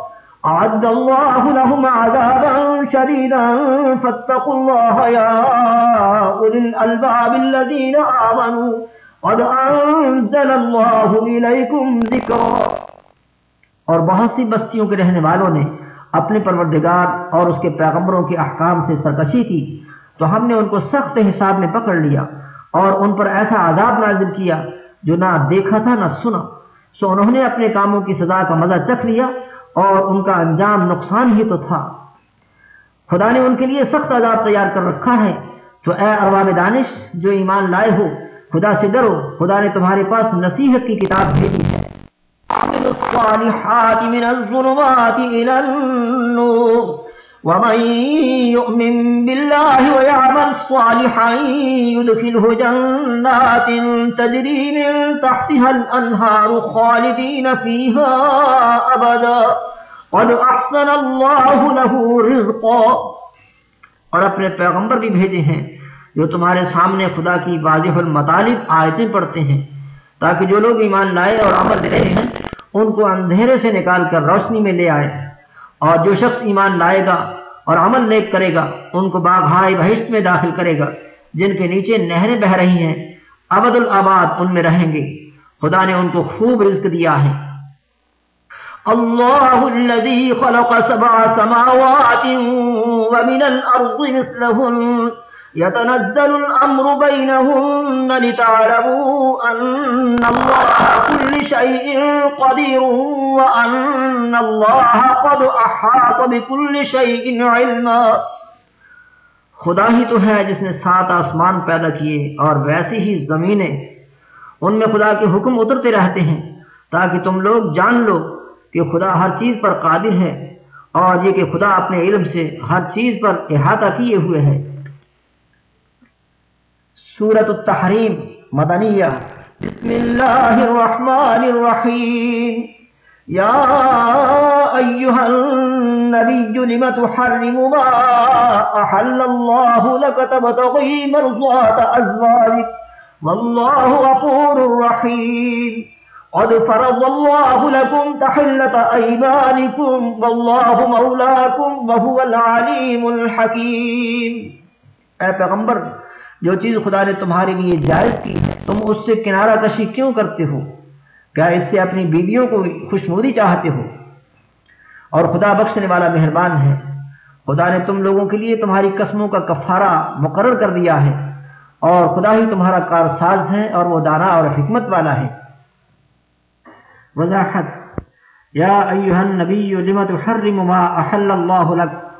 أعد الله لهم عذابا شديدا. فاتقوا الله يا أولي الألباب الذين آمنوا. قد أنزل الله إليكم ذكرا. اور بہت سی بستیوں کے رہنے والوں نے اپنے پروردگار اور اس کے پیغمبروں کے احکام سے سرکشی کی تو ہم نے ان کو سخت حساب میں پکڑ لیا۔ اور ان پر ایسا عذاب نازل کیا جو نہ دیکھا تھا نہ سنا۔ سو انہوں نے اپنے کاموں کی سزا کا مزہ چکھ لیا اور ان کا انجام نقصان ہی تو تھا۔ خدا نے ان کے لیے سخت عذاب تیار کر رکھا ہے۔ تو اے ارباب دانش، جو ایمان لائے ہو، خدا سے ڈرو۔ خدا نے تمہارے پاس نصیحت کی کتاب بھیجی ہے۔ من الظلمات إلى النور۔ ومن يؤمن بالله ويعمل صالحا يدخله جنات تجري من تحتها الأنهار خالدين فيها أبدا. قد أحسن الله له رزقا. اور اپنے پیغمبر بھی بھیجے ہیں جو تمہارے سامنے خدا کی واضح المطالب آیتیں پڑھتے ہیں تاکہ جو لوگ ایمان لائے اور عمل دے رہے ہیں، ان کو اندھیرے سے نکال کر روشنی میں لے آئے۔ اور جو شخص ایمان لائے گا اور عمل نیک کرے گا، ان کو باغ ہائے بہشت میں داخل کرے گا۔ جن کے نیچے نہریں بہ رہی ہیں، ابد الآباد ان میں رہیں گے۔ خدا نے ان کو خوب رزق دیا ہے۔ الله الذي خلق سبع سماوات ومن الأرض مثلهن يتنزل الأمر بينهن لتعلموا أن الله كل شيء قدير وأن الله قد أحاط بكل شيء علما۔ خدا ہی تو ہے جس نے سات آسمان پیدا کیے اور ویسی ہی زمینیں۔ ان میں خدا کے حکم اترتے رہتے ہیں تاکہ تم لوگ جان لو کہ خدا ہر چیز پر قادر ہے اور یہ کہ خدا اپنے علم سے ہر چیز پر احاطہ کیے ہوئے ہے۔ سورة التحريم مدنية. بسم الله الرحمن الرحيم. يا أيها النبي، لم تحرم ما أحل الله لك؟ تبتغي مرضات أزواجك. والله غفور رحيم. قد فرض الله لكم تحلة أيمانكم. والله مولاكم، وهو العليم الحكيم. اے پیغمبر جو چیز خدا نے تمہارے لیے جائز کی ہے، تم اس سے کنارہ کشی کیوں کرتے ہو؟ کیا اس سے اپنی بیویوں کو خوشنودی چاہتے ہو؟ اور خدا بخشنے والا مہربان ہے۔ خدا نے تم لوگوں کے لیے تمہاری قسموں کا کفارہ مقرر کر دیا ہے۔ اور خدا ہی تمہارا کار ساز ہے اور وہ دانا اور حکمت والا ہے۔ وضاحت، یا ایوہ النبی لما تحرم ما احل اللہ لک؟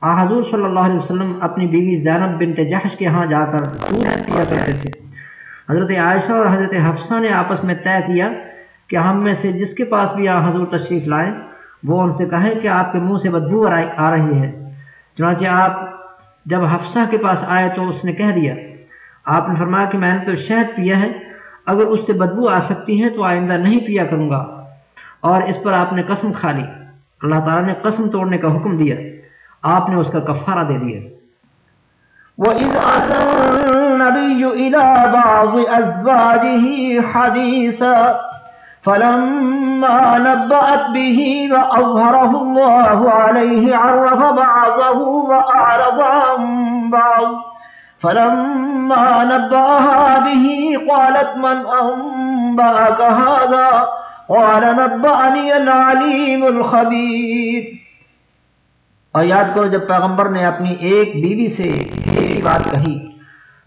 آ، حضور صلی اللہ علیہ وسلم اپنی بیوی زینب بنت جحش کے ہاں جا کر پیا کرتے تھے۔ حضرت عائشہ اور حضرت حفصہ نے آپس میں طے کیا کہ ہم میں سے جس کے پاس بھی آ، حضور تشریف لائیں، وہ ان سے کہیں کہ آپ کے منہ سے بدبو آ رہی ہے۔ چنانچہ آپ جب حفصہ کے پاس آئے تو اس نے کہہ دیا، آپ نے فرمایا کہ میں نے تو شہد پیا ہے، اگر اس سے بدبو آ سکتی ہے تو آئندہ نہیں پیا کروں گا۔ اور اس پر آپ نے قسم کھا لی۔ اللہ تعالیٰ نے قسم توڑنے کا حکم دیا۔ آپ نے اس کا کفارہ دے دیا۔ وَإِذْ أَسَرَّ النَّبِيُّ إِلَى بَعْضِ أَزْوَاجِهِ حَدِيثًا فَلَمَّا نَبَّأَتْ بِهِ وَأَظْهَرَهُ اللَّهُ عَلَيْهِ عَرَّفَ بَعْضَهُ وَأَعْرَضَ عَن بَعْضٍ فَلَمَّا نَبَّأَهَا بِهِ قَالَتْ مَنْ أَنبَأَكَ هَذَا؟ قَالَ نَبَّأَنِيَ الْعَلِيمُ الْخَبِيرُ اور یاد کرو جب پیغمبر نے اپنی ایک بیوی سے ایک بات کہی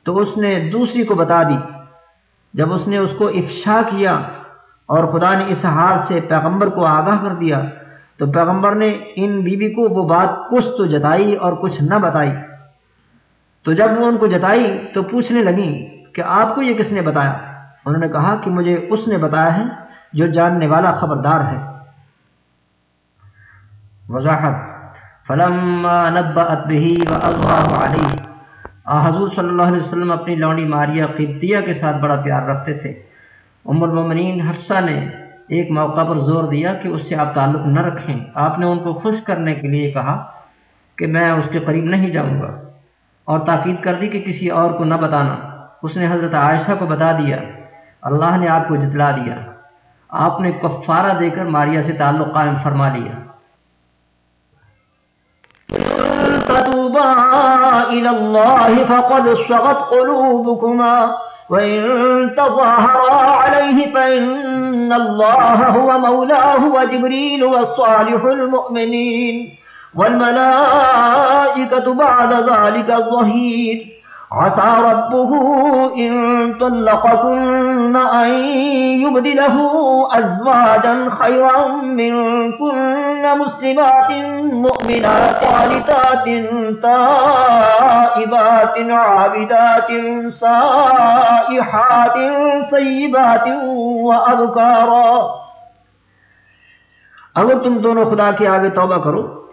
تو اس نے دوسری کو بتا دی۔ جب اس نے اس کو افشا کیا اور خدا نے اس حال سے پیغمبر کو آگاہ کر دیا تو پیغمبر نے ان بیوی کو وہ بات کچھ تو جتائی اور کچھ نہ بتائی۔ تو جب وہ ان کو جتائی تو پوچھنے لگی کہ آپ کو یہ کس نے بتایا؟ انہوں نے کہا کہ مجھے اس نے بتایا ہے جو جاننے والا خبردار ہے۔ وضاحت۔ فلما نبأت به وأظهر عليه. حضور صلی اللہ علیہ وسلم اپنی لونڈی ماریا قبطیہ کے ساتھ بڑا پیار رکھتے تھے۔ ام المومنین حفصہ نے ایک موقع پر زور دیا کہ اس سے آپ تعلق نہ رکھیں۔ آپ نے ان کو خوش کرنے کے لیے کہا کہ میں اس کے قریب نہیں جاؤں گا اور تاکید کر دی کہ کسی اور کو نہ بتانا۔ اس نے حضرت عائشہ کو بتا دیا۔ اللہ نے آپ کو جتلا دیا۔ آپ نے کفارہ دے کر ماریا سے تعلق قائم فرما لیا۔ تتوبا إلى الله فقد صغت قلوبكما. وإن تظاهرا عليه فإن الله هو مولاه وجبريل والصالح المؤمنين. والملائكة بعد ذلك الظهير. عسى ربه إن طلقكن أن يبدله أزواجا خيرا منكن مسلمات مؤمنات قالتات تائبات عابدات سائحات سيبات وأبكارا اگر تم دونوں خدا کے آگے توبہ کرو،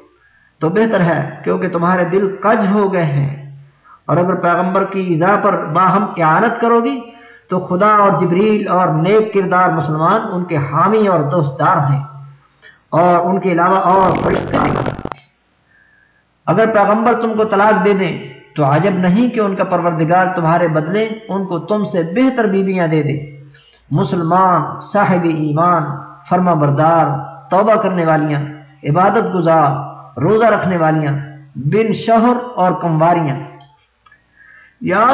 تو بہتر ہے کیونکہ تمہارے دل کج ہو گئے ہیں۔ اور اگر پیغمبر کی اضاء پر باہم اعانت کرو گی تو خدا اور جبریل اور نیک کردار مسلمان ان کے حامی اور دوستدار ہیں اور ان کے علاوہ اور اگر پیغمبر تم کو طلاق دے دیں تو عجب نہیں کہ ان کا پروردگار تمہارے بدلے ان کو تم سے بہتر بیویاں دے دے۔ مسلمان، صاحب ایمان فرما بردار توبہ کرنے والیاں، عبادت گزار، روزہ رکھنے والیاں، بن شہر اور کمواریاں۔ يا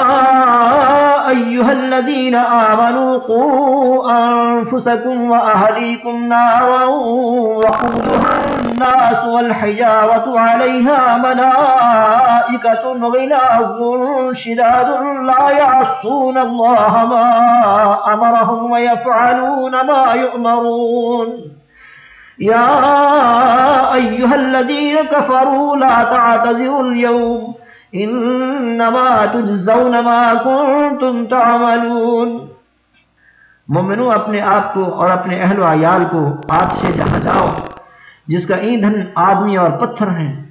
أيها الذين آمنوا قوا أنفسكم وأهليكم نارا وقودها الناس والحجارة عليها ملائكة غلاظ شداد لا يعصون الله ما أمرهم ويفعلون ما يؤمرون. يا أيها الذين كفروا لا تعتذروا اليوم انما تجزون ما كنتم تعملون۔ مومنو اپنے آپ کو اور اپنے اہل و عیال کو آگ سے جہاں جاؤ، جس کا ایندھن آدمی اور پتھر ہیں،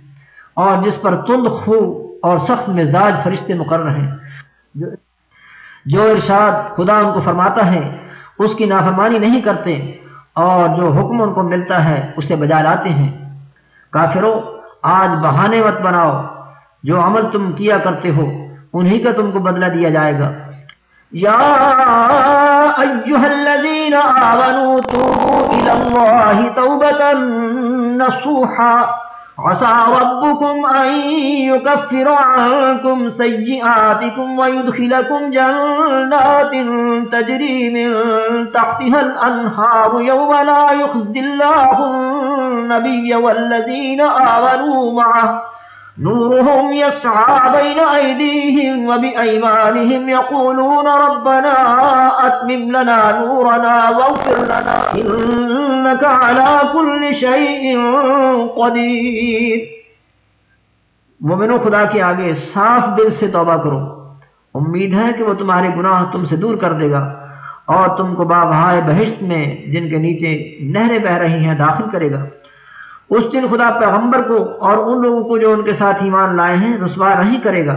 اور جس پر تند خو اور سخت مزاج فرشتے مقرر ہیں۔ جو ارشاد خدا ان کو فرماتا ہے، اس کی نافرمانی نہیں کرتے، اور جو حکم ان کو ملتا ہے، اسے بجا لاتے ہیں۔ کافروں، آج بہانے مت بناؤ۔ جو عمل تم کیا کرتے ہو، انہی کا تم کو بدلہ دیا جائے گا۔ یا ایوہ الذین آمنوا توبوا الاللہ توبتا نصوحا۔ عسى ربكم أن يكفر عنكم سيئاتكم ويدخلكم جنات تجري من تحتها الأنهار يوم لا يخزي الله النبي والذين آمنوا معه نورهم يسعى بين أيديهم وبأيمانهم يقولون ربنا أتمم لنا نورنا واغفر لنا إنك على كل شيء قدير. مومنو، خدا کے آگے صاف دل سے توبہ کرو۔ امید ہے کہ وہ تمہارے گناہ تم سے دور کر دے گا اور تم کو باغہائے بہشت میں جن کے نیچے نہریں بہ رہی ہیں داخل کرے گا۔ اس دن خدا پیغمبر کو اور ان لوگوں کو جو ان کے ساتھ ایمان لائے ہیں، رسوا نہیں کرے گا۔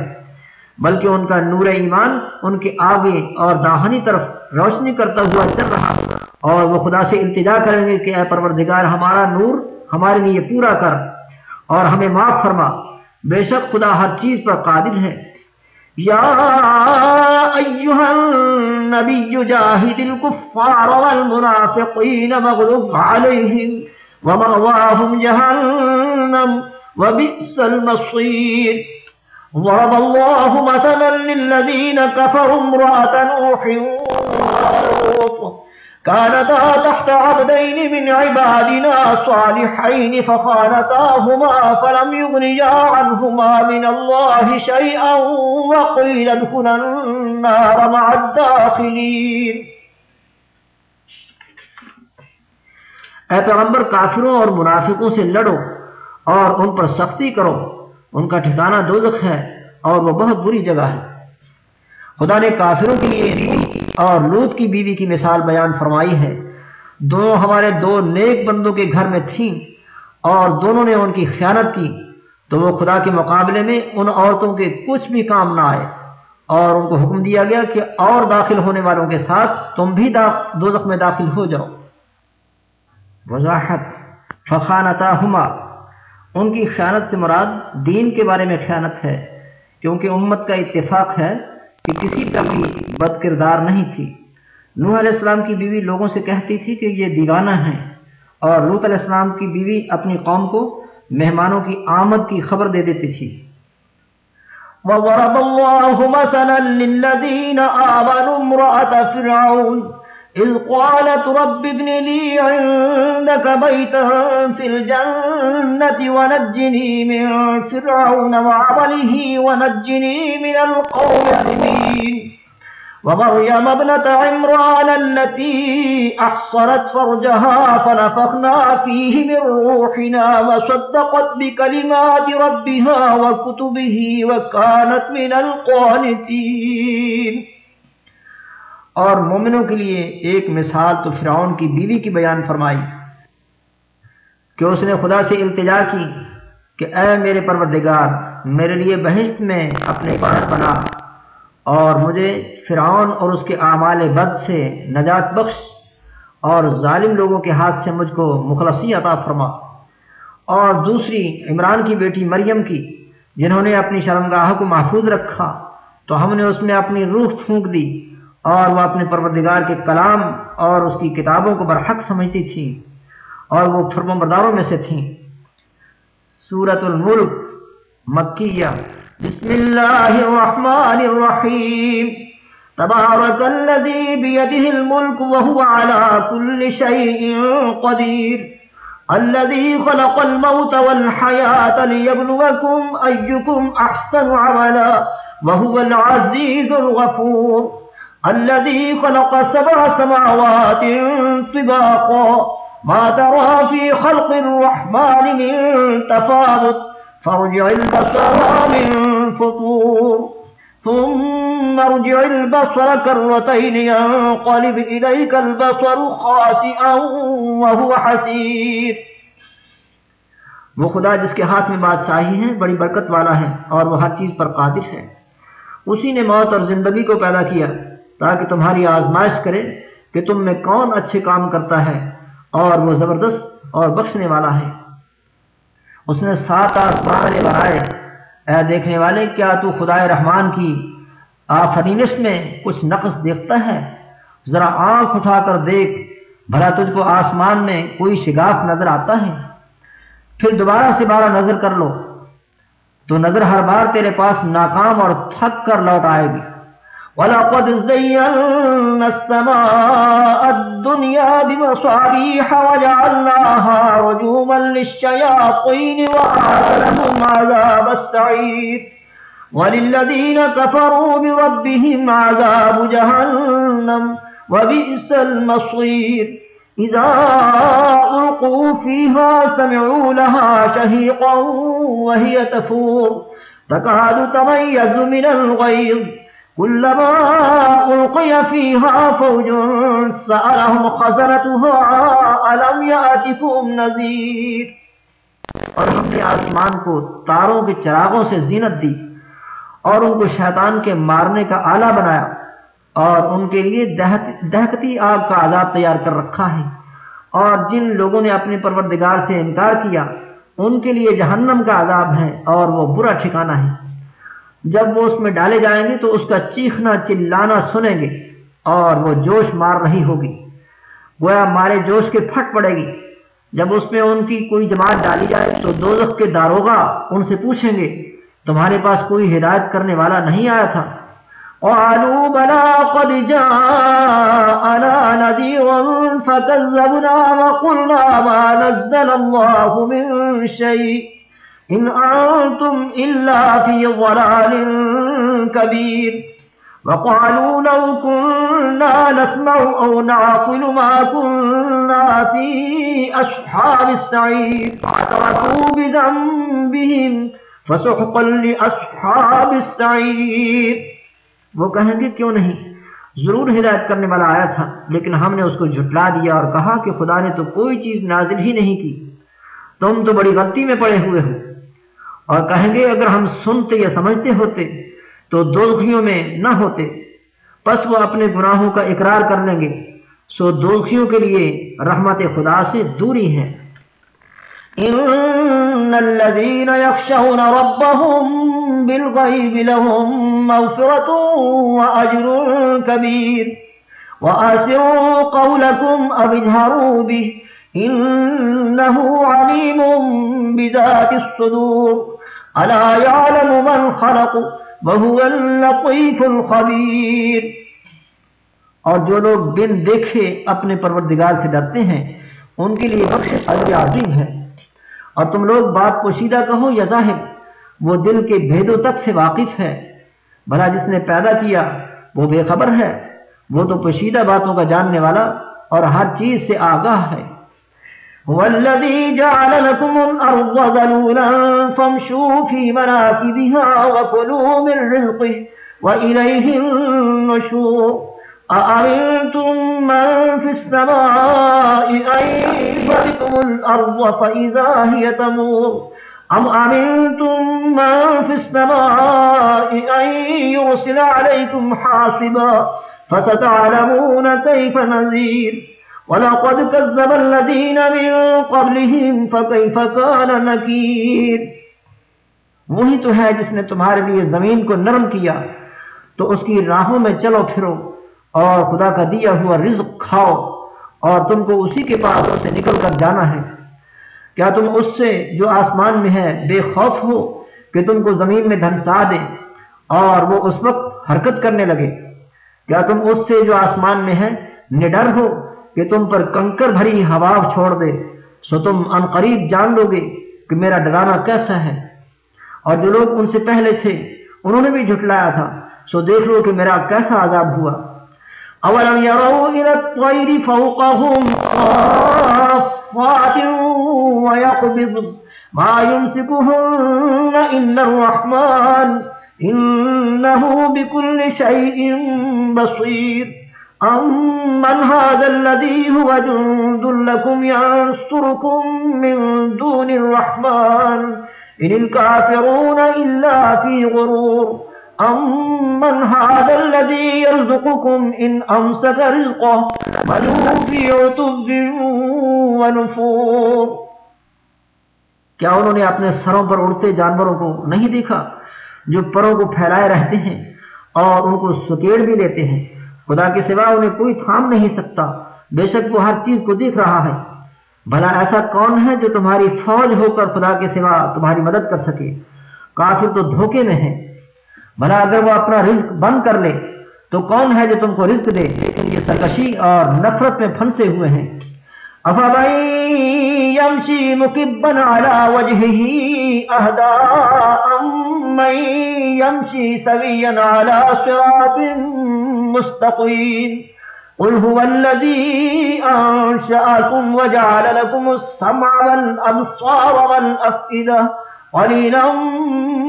بلکہ ان کا نور ایمان ان کے آگے اور داہنی طرف روشنی کرتا ہوا چل رہا۔ اور وہ خدا سے التجا کریں گے کہ اے پروردگار، ہمارا نور ہمارے لیے پورا کر اور ہمیں معاف فرما۔ بے شک خدا ہر چیز پر قادر ہے۔ یا ایوہ النبی جاہد الكفار والمنافقین مغلوب علیہم۔ ومرواهم جهنم وبئس المصير ضرب الله مثلا للذين كفروا امرأة نوح كانتا تحت عبدين من عبادنا صالحين فخانتاهما فلم يغنيا عنهما من الله شيئا وقيل ادخلا النار مع الداخلين اے پیغمبر کافروں اور منافقوں سے لڑو اور ان پر سختی کرو۔ ان کا ٹھکانہ دوزخ ہے اور وہ بہت بری جگہ ہے۔ خدا نے کافروں کے لیے اور لوت کی بیوی کی مثال بیان فرمائی ہے۔ دونوں ہمارے دو نیک بندوں کے گھر میں تھیں اور دونوں نے ان کی خیانت کی۔ تو وہ خدا کے مقابلے میں ان عورتوں کے کچھ بھی کام نہ آئے۔ اور ان کو حکم دیا گیا کہ اور داخل ہونے والوں کے ساتھ تم بھی دوزخ میں داخل ہو جاؤ۔ وضاحت فخانتا ہما ان کی خیانت سے مراد دین کے بارے میں خیانت ہے، کیونکہ امت کا اتفاق ہے کہ کسی کا بھی بد کردار نہیں تھی۔ نوح علیہ السلام کی بیوی لوگوں سے کہتی تھی کہ یہ دیوانہ ہیں اور لوت علیہ السلام کی بیوی اپنی قوم کو مہمانوں کی آمد کی خبر دے دیتی تھی۔ وَضَرَبَ اللَّهُ مَثَلًا لِلَّذِينَ آمَنُوا امْرَأَةَ فِرْعَوْنَ۔ إذ قالت رب ابن لي عندك بيتا في الجنة ونجني من فرعون وعمله ونجني من القوم الظلمين ومريم ابنة عمران التي أحصرت فرجها فنفخنا فيه من روحنا وصدقت بكلمات ربها وكتبه وكانت من القانتين. اور مومنوں کے لیے ایک مثال تو فرعون کی بیوی کی بیان فرمائی کہ اس نے خدا سے التجا کی کہ اے میرے پروردگار، میرے لیے بہشت میں اپنے پاس بنا اور مجھے فرعون اور اس کے اعمال بد سے نجات بخش اور ظالم لوگوں کے ہاتھ سے مجھ کو مخلصی عطا فرما اور دوسری عمران کی بیٹی مریم کی، جنہوں نے اپنی شرمگاہ کو محفوظ رکھا تو ہم نے اس میں اپنی روح پھونک دی۔ اور وہ اپنے پروردگار کے کلام اور اس کی کتابوں کو برحق سمجھتی تھی اور وہ فرم برداروں میں سے تھیں۔ سورت الملک، مکیہ۔ بسم اللہ الرحمن الرحیم۔ تبارك الذي بيده الملك وهو على كل شيء قدير الذي خلق الموت والحياة ليبلوكم أيكم أحسن عملا۔ وهو العزيز الغفور۔ الذي خلق سبع سماوات طباقا ما ترى في خلق الرحمن من تفاوت. فارجع البصر من فطور. ثم ارجع البصر كرتين ينقلب إليك البصر خاسئا وهو حسير. وہ خدا جس کے ہاتھ میں بادشاہی ہے، بڑی برکت والا ہے اور وہ ہر چیز پر قادر ہے۔ اسی نے موت اور زندگی کو پیدا کیا۔ تاکہ تمہاری آزمائش کرے کہ تم میں کون اچھے کام کرتا ہے اور وہ زبردست اور بخشنے والا ہے۔ اس نے سات آسمان بنائے اے دیکھنے والے، کیا تو خدا رحمان کی آفرینش میں کچھ نقص دیکھتا ہے؟ ذرا آنکھ اٹھا کر دیکھ، بھلا تجھ کو آسمان میں کوئی شگاف نظر آتا ہے؟ پھر دوبارہ سے بارہ نظر کر لو، تو نظر ہر بار تیرے پاس ناکام اور تھک کر لوٹ آئے گی۔ وَلَقَدْ زَيَّنَّا السَّمَاءَ الدُّنْيَا بِمَصَابِيحَ وَجَعَلْنَاهَا رُجُومًا لِلشَّيَاطِينِ وَأَعْتَدْنَا عَذَابَ السَّعِيرِ. وَلِلَّذِينَ كَفَرُوا بِرَبِّهِمْ عَذَابُ جَهَنَّمَ وَبِئْسَ الْمَصِيرُ. إذا ألقوا فيها سمعوا لها شهيقا وهي تفور. تكاد تميز من الغيظ. كلما ألقي فيها فوج سألهم خزنتها ألم يأتكم نذير اور ہم نے آسمان کو تاروں کے چراغوں سے زینت دی اور ان کو شیطان کے مارنے کا آلہ بنایا اور ان کے لیے دہکتی آگ کا عذاب تیار کر رکھا ہے اور جن لوگوں نے اپنے پروردگار سے انکار کیا، ان کے لیے جہنم کا عذاب ہے اور وہ برا ٹھکانا ہے۔ جب وہ اس میں ڈالے جائیں گے تو اس کا چیخنا چلانا سنیں گے اور وہ جوش مار رہی ہوگی۔ گویا مارے جوش کے پھٹ پڑے گی۔ جب اس میں ان کی کوئی جماعت ڈالی جائے تو دوزخ کے داروگا ان سے پوچھیں گے، تمہارے پاس کوئی ہدایت کرنے والا نہیں آیا تھا؟ قالوا بلى قد جاءنا نذير فكذبنا وقلنا ما نزل الله من شيء۔ إن أنتم إلا في ضلال كبير. وقالوا لو كنا نسمع أو نعقل ما كنا في أصحاب السعيد فاعترفوا بذنبهم فسحقا لأصحاب السعيد وہ کہیں گے کیوں نہیں؟ ضرور ہدایت کرنے والا آیا تھا، لیکن ہم نے اس کو جھٹلا دیا اور کہا کہ خدا نے تو کوئی چیز نازل ہی نہیں کی۔ تم تو بڑی غلطی میں پڑے ہوئے ہو۔ اور کہیں گے اگر ہم سنتے یا سمجھتے ہوتے تو دوزخیوں میں نہ ہوتے، پس وہ اپنے گناہوں کا اقرار کر لیں گے۔ سو دوزخیوں کے لیے رحمت خدا سے دوری ہے۔ إن الذين يخشون ربهم بالغيب لهم مغفرة وأجر كبير وآسروا قولكم أبجهروا به إنه عليم بذات الصدور۔ ألا يعلم من خلق؟ وهو اللطيف الخبير. اور جو لوگ بن دیکھے، اپنے پروردگار سے ڈرتے ہیں، ان کے لیے بخش عظیم ہے۔ اور تم لوگ بات پوشیدہ کہو یا ظاہر، وہ دل کے بھیدوں تک سے واقف ہے۔ بھلا جس نے پیدا کیا، وہ بے خبر ہے۔ وہ تو پوشیدہ باتوں کا جاننے والا اور ہر چیز سے آگاہ ہے۔ والذي جعل لكم الأرض ذلولا فامشوا في مناكبها وكلوا من رزقه وإليه النشور. أأمنتم من في السماء أن يبركم الأرض فإذا هي تمور؟ أم أمنتم من في السماء أن يرسل عليكم حاسبا فستعلمون كيف نذير. ولقد كذب الذين من قبلهم، فكيف كان نكير؟ وہی تو ہے جس نے تمہارے لیے زمین کو نرم کیا، تو اس کی راہوں میں چلو پھرو اور خدا کا دیا ہوا رزق کھاؤ اور تم کو اسی کے پاس سے نکل کر جانا ہے۔ کیا تم اس سے جو آسمان میں ہے بے خوف ہو کہ تم کو زمین میں دھنسا دے اور وہ اس وقت حرکت کرنے لگے؟ کیا تم اس سے جو آسمان میں ہے نڈر ہو کہ تم پر کنکر بھری ہوا چھوڑ دے، سو تم ان قریب جان لو گے کہ میرا ڈرانا کیسا ہے۔ اور جو لوگ ان سے پہلے تھے، انہوں نے بھی جھٹلایا تھا، سو دیکھ لو کہ میرا کیسا عذاب ہوا۔ اولم يروا الى الطير فوقهم صافات ويقبض ما يمسكهن الا الرحمن انه بكل شيء بصير امن هذا الذي هو جند لكم ينصركم من دون الرحمن؟ ان الكافرون الا في غرور. امن هذا الذي يرزقكم ان امسك رزقه؟ بل في عتب ونفور. کیا انہوں نے اپنے سروں پر اڑتے جانوروں کو نہیں دیکھا جو پروں کو پھیلائے رہتے ہیں اور ان کو سکیڑ بھی لیتے ہیں؟ خدا کے سوا انہیں کوئی تھام نہیں سکتا۔ بے شک وہ ہر چیز کو دیکھ رہا ہے۔ بھلا ایسا کون ہے جو تمہاری فوج ہو کر خدا کے سوا تمہاری مدد کر سکے؟ کافر تو دھوکے میں ہے بھلا اگر وہ اپنا رزق بند کر لے، تو کون ہے جو تم کو رزق دے؟ لیکن یہ سرکشی اور نفرت میں پھنسے ہوئے ہیں۔ يمشي مكبا على وجهه يمشي سويا على صراط مستقيم. قل هو الذي أنشأكم وجعل لكم السمع والأبصار والأفئدة. قليلا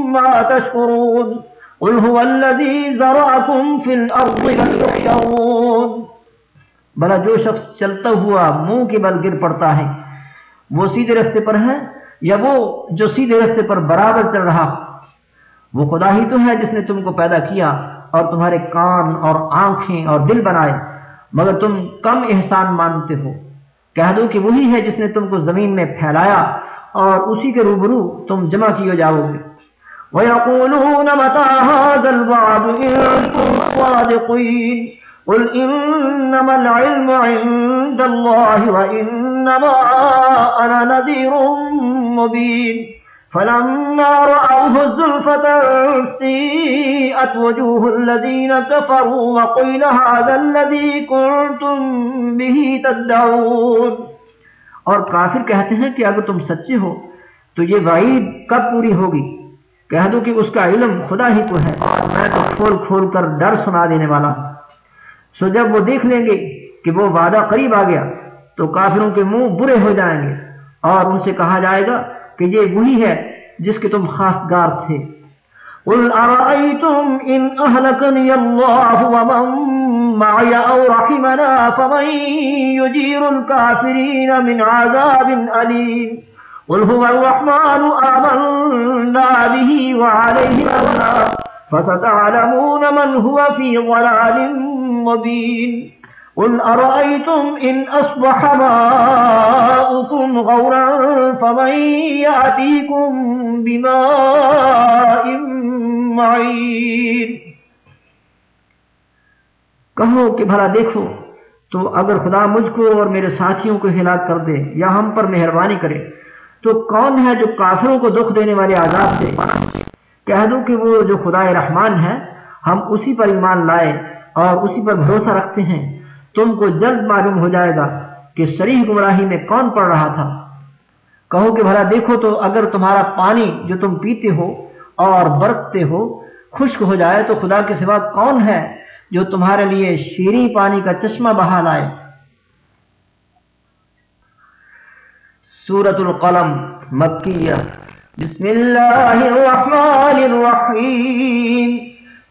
ما تشكرون. قل هو الذي زرعكم في الأرض لتحشرون. بلا جو شخص چلتا ہوا منہ کے بل گر پڑتا ہے، وہ سیدھے رستے پر ہے، یا وہ جو سیدھے رستے پر برابر چل رہا، وہ خدا ہی تو ہے جس نے تم کو پیدا کیا۔ اور تمہارے کان اور آنکھیں اور دل بنائے، مگر تم کم احسان مانتے ہو۔ کہہ دو کہ وہی ہے جس نے تم کو زمین میں پھیلایا اور اسی کے روبرو تم جمع کیے جاؤ گے۔ وَيَقُولُونَ مَتَى هَذَا الْوَعْدُ إِن كُنتُمْ صَادِقِينَ قُلْ إِنَّمَا الْعِلْمُ عِندَ اللَّهِ وَإِنَّمَا أَنَا نَذِيرٌ مُبِينٌ فلما رأوه الزلفة سيئت وجوه الذين كفروا وقيل هذا الذي كنتم به تدعون۔ اور کافر کہتے ہیں کہ اگر تم سچے ہو تو یہ وعید کب پوری ہوگی؟ کہہ دو کہ اس کا علم خدا ہی کو ہے۔ اور میں تو کھول کھول کر ڈر سنا دینے والا۔ ہوں سو جب وہ دیکھ لیں گے کہ وہ وعدہ قریب آ گیا تو کافروں کے منہ برے ہو جائیں گے اور ان سے کہا جائے گا کہ یہ وہی ہے جس کے تم خاص گار تھے۔ قل ارأيتم إن أهلكني الله ومن معي أو رحمنا فمن يجير الكافرين من عذاب أليم۔ قل هو الرحمن آمنا به وعليه أمنا فستعلمون من هو في ضلال مبين۔ قل أرأيتم إن أصبح ماؤكم غورا فمن يأتيكم بماء معين؟ کہو کہ بھلا دیکھو، تو اگر خدا مجھ کو اور میرے ساتھیوں کو ہلاک کر دے یا ہم پر مہربانی کرے، تو کون ہے جو کافروں کو دکھ دینے والے عذاب سے کہہ دوں کہ وہ جو خدا رحمان ہے ہم اسی پر ایمان لائے اور اسی پر بھروسہ رکھتے ہیں۔ تم کو جلد معلوم ہو جائے گا کہ شریح گمراہی میں کون پڑ رہا تھا۔ کہو کہ بھلا دیکھو تو اگر تمہارا پانی جو تم پیتے ہو اور برتتے ہو خشک ہو جائے تو خدا کے سوا کون ہے جو تمہارے لیے شیریں پانی کا چشمہ بہا لائے؟ سورت القلم مکیہ۔ بسم اللہ الرحمن الرحیم۔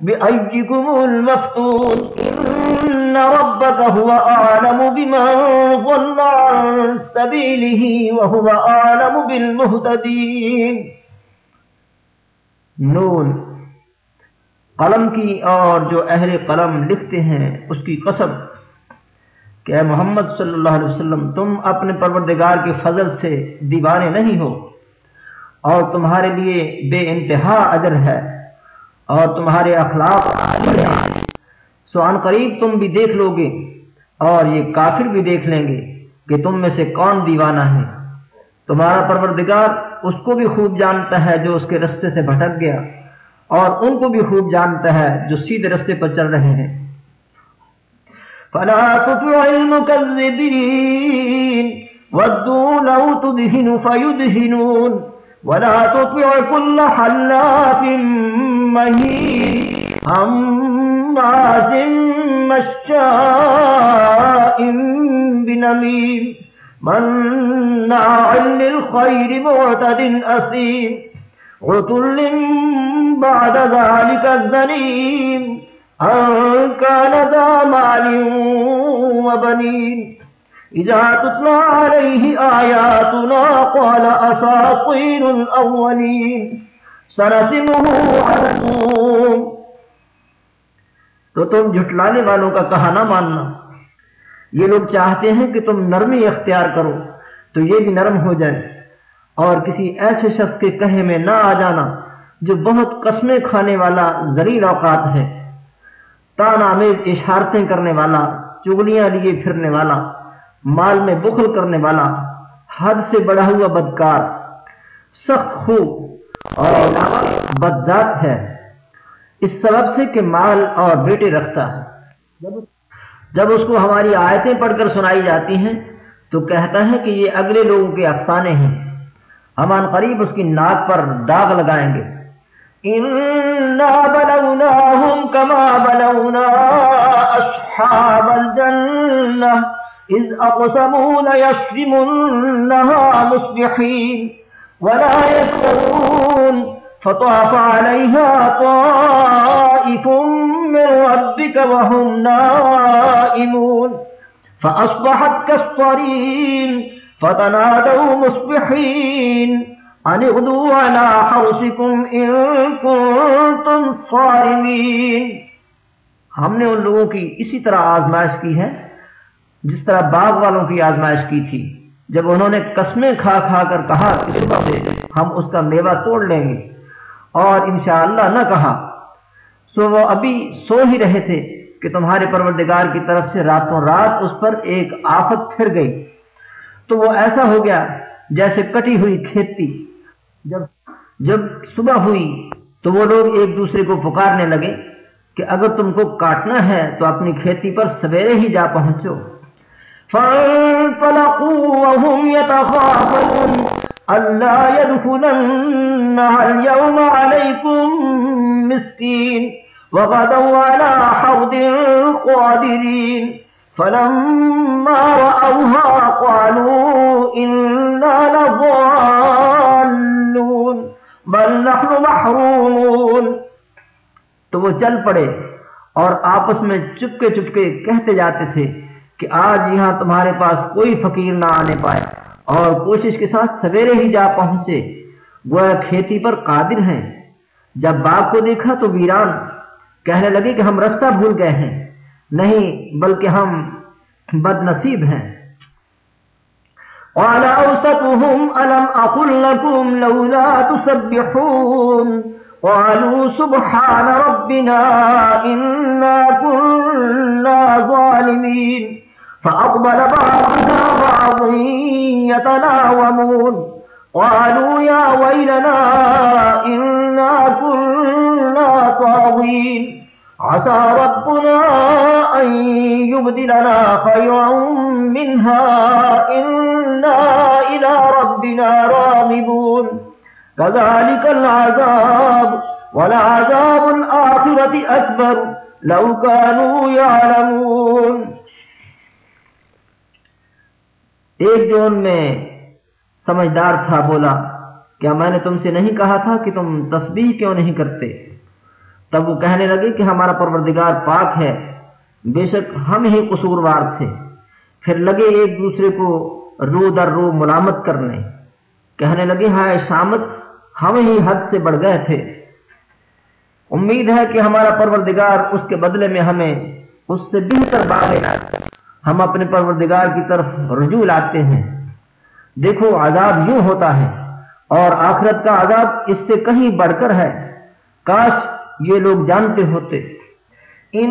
بأيكم المفتون. إن ربك هو أعلم بمن ظل عن سبيله وهو أعلم بالمهتدين. نون. قلم کی اور جو اہل قلم لکھتے ہیں، اس کی قسم کہ اے محمد صلی اللہ علیہ وسلم، تم اپنے پروردگار کے فضل سے دیوانے نہیں ہو اور تمہارے لیے بے انتہا اجر ہے۔ اور تمہارے اخلاق سو ان قریب تم بھی دیکھ لو گے اور یہ کافر بھی دیکھ لیں گے کہ تم میں سے کون دیوانہ ہے۔ تمہارا پروردگار اس کو بھی خوب جانتا ہے جو اس کے رستے سے بھٹک گیا اور ان کو بھی خوب جانتا ہے جو سیدھے رستے پر چل رہے ہیں۔ فلا تطع المكذبين ودوا لو تدهن فيدهنون ولا تطع كل حلاف مهين هماز مشاء بنميم مناع للخير معتد أثيم عتل بعد ذلك الزنيم أن كان ذا مال وبنين إذا تطلع عليه آياتنا قال أساطير الأولين. سنسمه عدسون تو تم جھٹلانے والوں کا کہا نہ ماننا. یہ لوگ چاہتے ہیں کہ تم نرمی اختیار کرو، تو یہ بھی نرم ہو جائے. اور کسی ایسے شخص کے کہے میں نہ آ جانا جو بہت قسمیں کھانے والا زریل اوقات ہے تان آمیز اشارتیں کرنے والا، چگلیاں لیے پھرنے والا مال میں بخل کرنے والا، حد سے بڑا ہوا بدکار، سخت خوب اور بدذات ہے۔ اس سبب سے کہ مال اور بیٹے رکھتا ہے۔ جب اس کو ہماری آیتیں پڑھ کر سنائی جاتی ہیں، تو کہتا ہے کہ یہ اگلے لوگوں کے افسانے ہیں۔ ہمان قریب اس کی ناک پر داغ لگائیں گے۔ إنا بلوناهم كما بلونا أصحاب الجنة إذ أقسموا ليسلمنها مصبحين ولا يسرون فطاف عليها طائف من ربك وهم نائمون فأصبحت كالصرين فتنادوا مصبحين ان اغدوا على حرسكم ان كنتم صارمين ہم نے ان لوگوں کی اسی طرح آزمائش کی ہے جس طرح باغ والوں کی آزمائش کی تھی، جب انہوں نے قسمیں کھا کھا کر کہا کہ صبح سے ہم اس کا میوہ توڑ لیں گے، اور انشاءاللہ نہ کہا، سو وہ ابھی سو ہی رہے تھے کہ تمہارے پروردگار کی طرف سے راتوں رات اس پر ایک آفت پھر گئی۔ تو وہ ایسا ہو گیا جیسے کٹی ہوئی کھیتی۔ جب جب صبح ہوئی تو وہ لوگ ایک دوسرے کو پکارنے لگے کہ اگر تم کو کاٹنا ہے تو اپنی کھیتی پر سویرے ہی جا پہنچو۔ فانطلقوا وهم يتخافون ألا يدخلنها اليوم عليكم مسكين وغدوا على حوض قادرين فلما رأوها قالوا إنا لضالون بل نحن محرومون تو وہ چل پڑے اور آپس میں چپکے چپکے کہتے جاتے تھے کہ آج یہاں تمہارے پاس کوئی فقیر نہ آنے پائے اور کوشش کے ساتھ سویرے ہی جا پہنچے۔ گویا کھیتی پر قادر ہیں۔ جب باغ کو دیکھا تو ویران کہنے لگے کہ ہم رستہ بھول گئے ہیں۔ نہیں، بلکہ ہم بد نصیب ہیں۔ قال أوسطهم ألم أقل لكم لولا تسبحون؟ قالوا سبحان ربنا، إنا كنا ظالمين۔ فأقبل بعضنا بعض يتناومون قالوا يا ويلنا إنا كنا طاغين. عسى ربنا أن يبدلنا خيرا منها. إنا إلى ربنا راغبون. كذلك العذاب والعذاب الآخرة أكبر. لو كانوا يعلمون. ایک جو ان میں سمجھدار تھا بولا، کیا میں نے تم سے نہیں کہا تھا کہ تم تسبیح کیوں نہیں کرتے؟ تب وہ کہنے لگے کہ ہمارا پروردگار پاک ہے، بے شک ہم ہی قصوروار تھے۔ پھر لگے ایک دوسرے کو رو در رو ملامت کرنے۔ کہنے لگے، ہائے شامت، ہم ہی حد سے بڑھ گئے تھے۔ امید ہے کہ ہمارا پروردگار اس کے بدلے میں ہمیں اس سے بہتر بات ہم اپنے پروردگار کی طرف رجوع لاتے ہیں۔ دیکھو، عذاب یوں ہوتا ہے اور آخرت کا عذاب اس سے کہیں بڑھ کر ہے۔ کاش یہ لوگ جانتے ہوتے۔ إن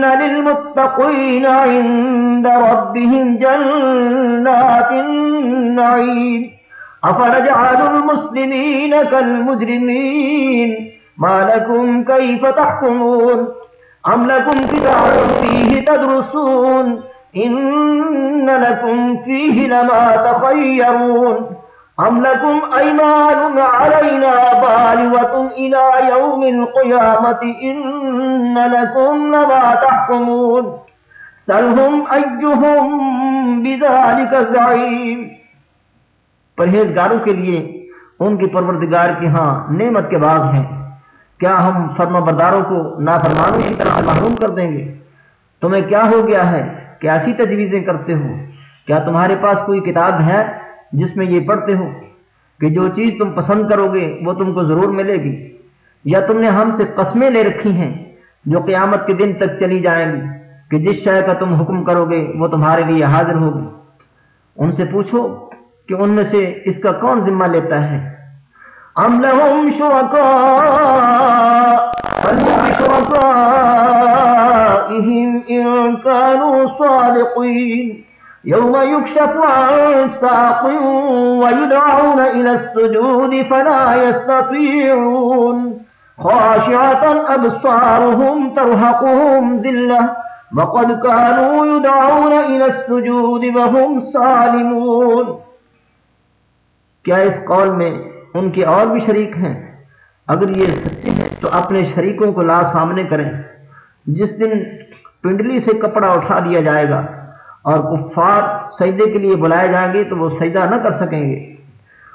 للمتقين عند ربهم جنات النعيم أفنجعل المسلمين كالمجرمين ما لكم كيف تحكمون أم لكم كتاب فيه تدرسون إن لكم فيه لما تخيرون أم لكم أيمان علينا بالوة إلى يوم القيامة إن لكم لما تحكمون سلهم أيهم بذلك زعيم پرہیزگاروں کے لیے ان کی پروردگار کے ہاں نعمت کے باغ ہیں کیا ہم فرما برداروں کو نافرمانوں کی طرح محروم کر دیں گے؟ تمہیں کیا ہو گیا ہے کیسی تجویزیں کرتے ہو؟ کیا تمہارے پاس کوئی کتاب ہے جس میں یہ پڑھتے ہو کہ جو چیز تم پسند کرو گے وہ تم کو ضرور ملے گی؟ یا تم نے ہم سے قسمیں لے رکھی ہیں جو قیامت کے دن تک چلی جائیں گی کہ جس شے کا تم حکم کرو گے وہ تمہارے لیے حاضر ہوگی؟ ان سے پوچھو کہ ان میں سے اس کا کون ذمہ لیتا ہے؟ ام لهم إن كانوا صادقين يوم يكشف عن ساق ويدعون إلى السجود فلا يستطيعون خاشعة أبصارهم ترهقهم ذلة وقد كانوا يدعون إلى السجود وهم سالمون کیا اس قول میں ان کے اور بھی شریک ہیں۔ اگر یہ سچے ہیں تو اپنے شریکوں کو لا سامنے کریں۔ جس دن پنڈلی سے کپڑا اٹھا دیا جائے گا اور کفار سجدے کے لیے بلائے جائیں گے تو وہ سجدہ نہ کر سکیں گے۔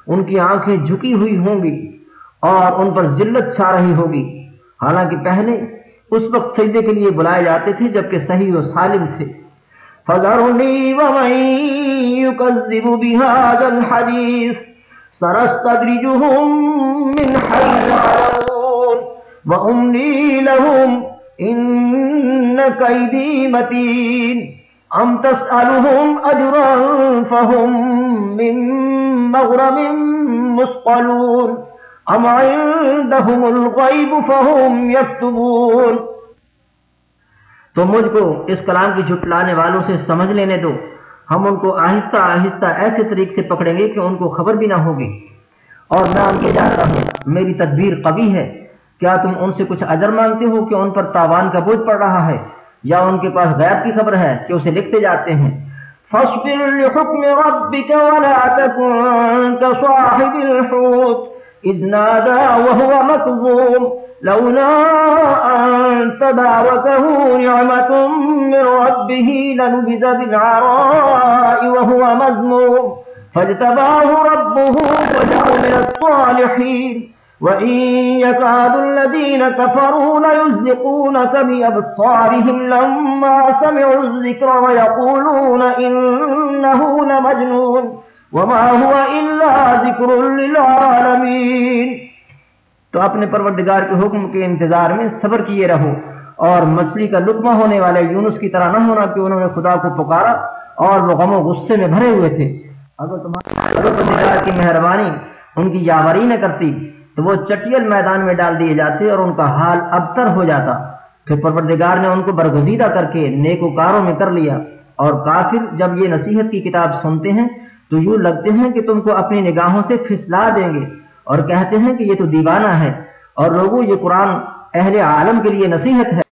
ان کی آنکھیں جھکی ہوئی ہوں گی اور ان پر ذلت چھا رہی ہوگی۔ حالانکہ پہلے اس وقت سجدے کے لیے بلائے جاتے تھے جبکہ صحیح و سالم تھے۔ فَذَرْنِي وَمَن يُكَذِّبُ بِهَذَا الْحَدِيثِ سَرَسْتَدْرِجُهُم مِّنْ حَيْثُ يَعْلَمُونَ وَأُمْلِي لَهُمْ إِنَّ كَيْدِي مَتِينٌ ام تسألهم اجرا فهم من مغرم مسقلون ام عندهم الغيب فهم يكتبون تو مجھ کو اس کلام کی جھٹلانے والوں سے سمجھ لینے دو۔ ہم ان کو آہستہ آہستہ ایسے طریق سے پکڑیں گے کہ ان کو خبر بھی نہ ہوگی۔ اور میں ان کے جانتا ہوں۔ میری تدبیر قوی ہے۔ کیا تم ان سے کچھ اجر مانگتے ہو کہ ان پر تاوان کا بوجھ پڑ رہا ہے؟ یا ان کے پاس غیب کی خبر ہے کہ اسے لکھتے جاتے ہیں؟ فاصبر لحكم ربك ولا تكن كصاحب الحوت إذ نادى وهو مكظوم لولا أن تداركه نعمة من ربه لنبذ بالعراء وهو مذنوم فاجتباه ربه وجعل من الصالحين. وإن يكاد الذين كفروا ليزلقونك بأبصارهم لما سمعوا الذكر ويقولون إنه لمجنون. وما هو إلا ذكر للعالمين. تو اپنے پروردگار کے حکم کے انتظار میں صبر کیے رہو اور مچھلی کا لقمہ ہونے والے یونس کی طرح نہ ہونا کہ انہوں نے خدا کو پکارا اور وہ غم و غصے میں بھرے ہوئے تھے۔ اگر تمہارے کی مہربانی ان کی یاوری نہ کرتی تو وہ چٹیل میدان میں ڈال دیے جاتے اور ان کا حال ابتر ہو جاتا۔ پھر پروردگار نے ان کو برگزیدہ کر کے نیکوکاروں میں کر لیا اور کافر جب یہ نصیحت کی کتاب سنتے ہیں تو یوں لگتے ہیں کہ تم کو اپنی نگاہوں سے پھسلا دیں گے۔ اور کہتے ہیں کہ یہ تو دیوانہ ہے اور لوگوں یہ قرآن اہل عالم کے لیے نصیحت ہے۔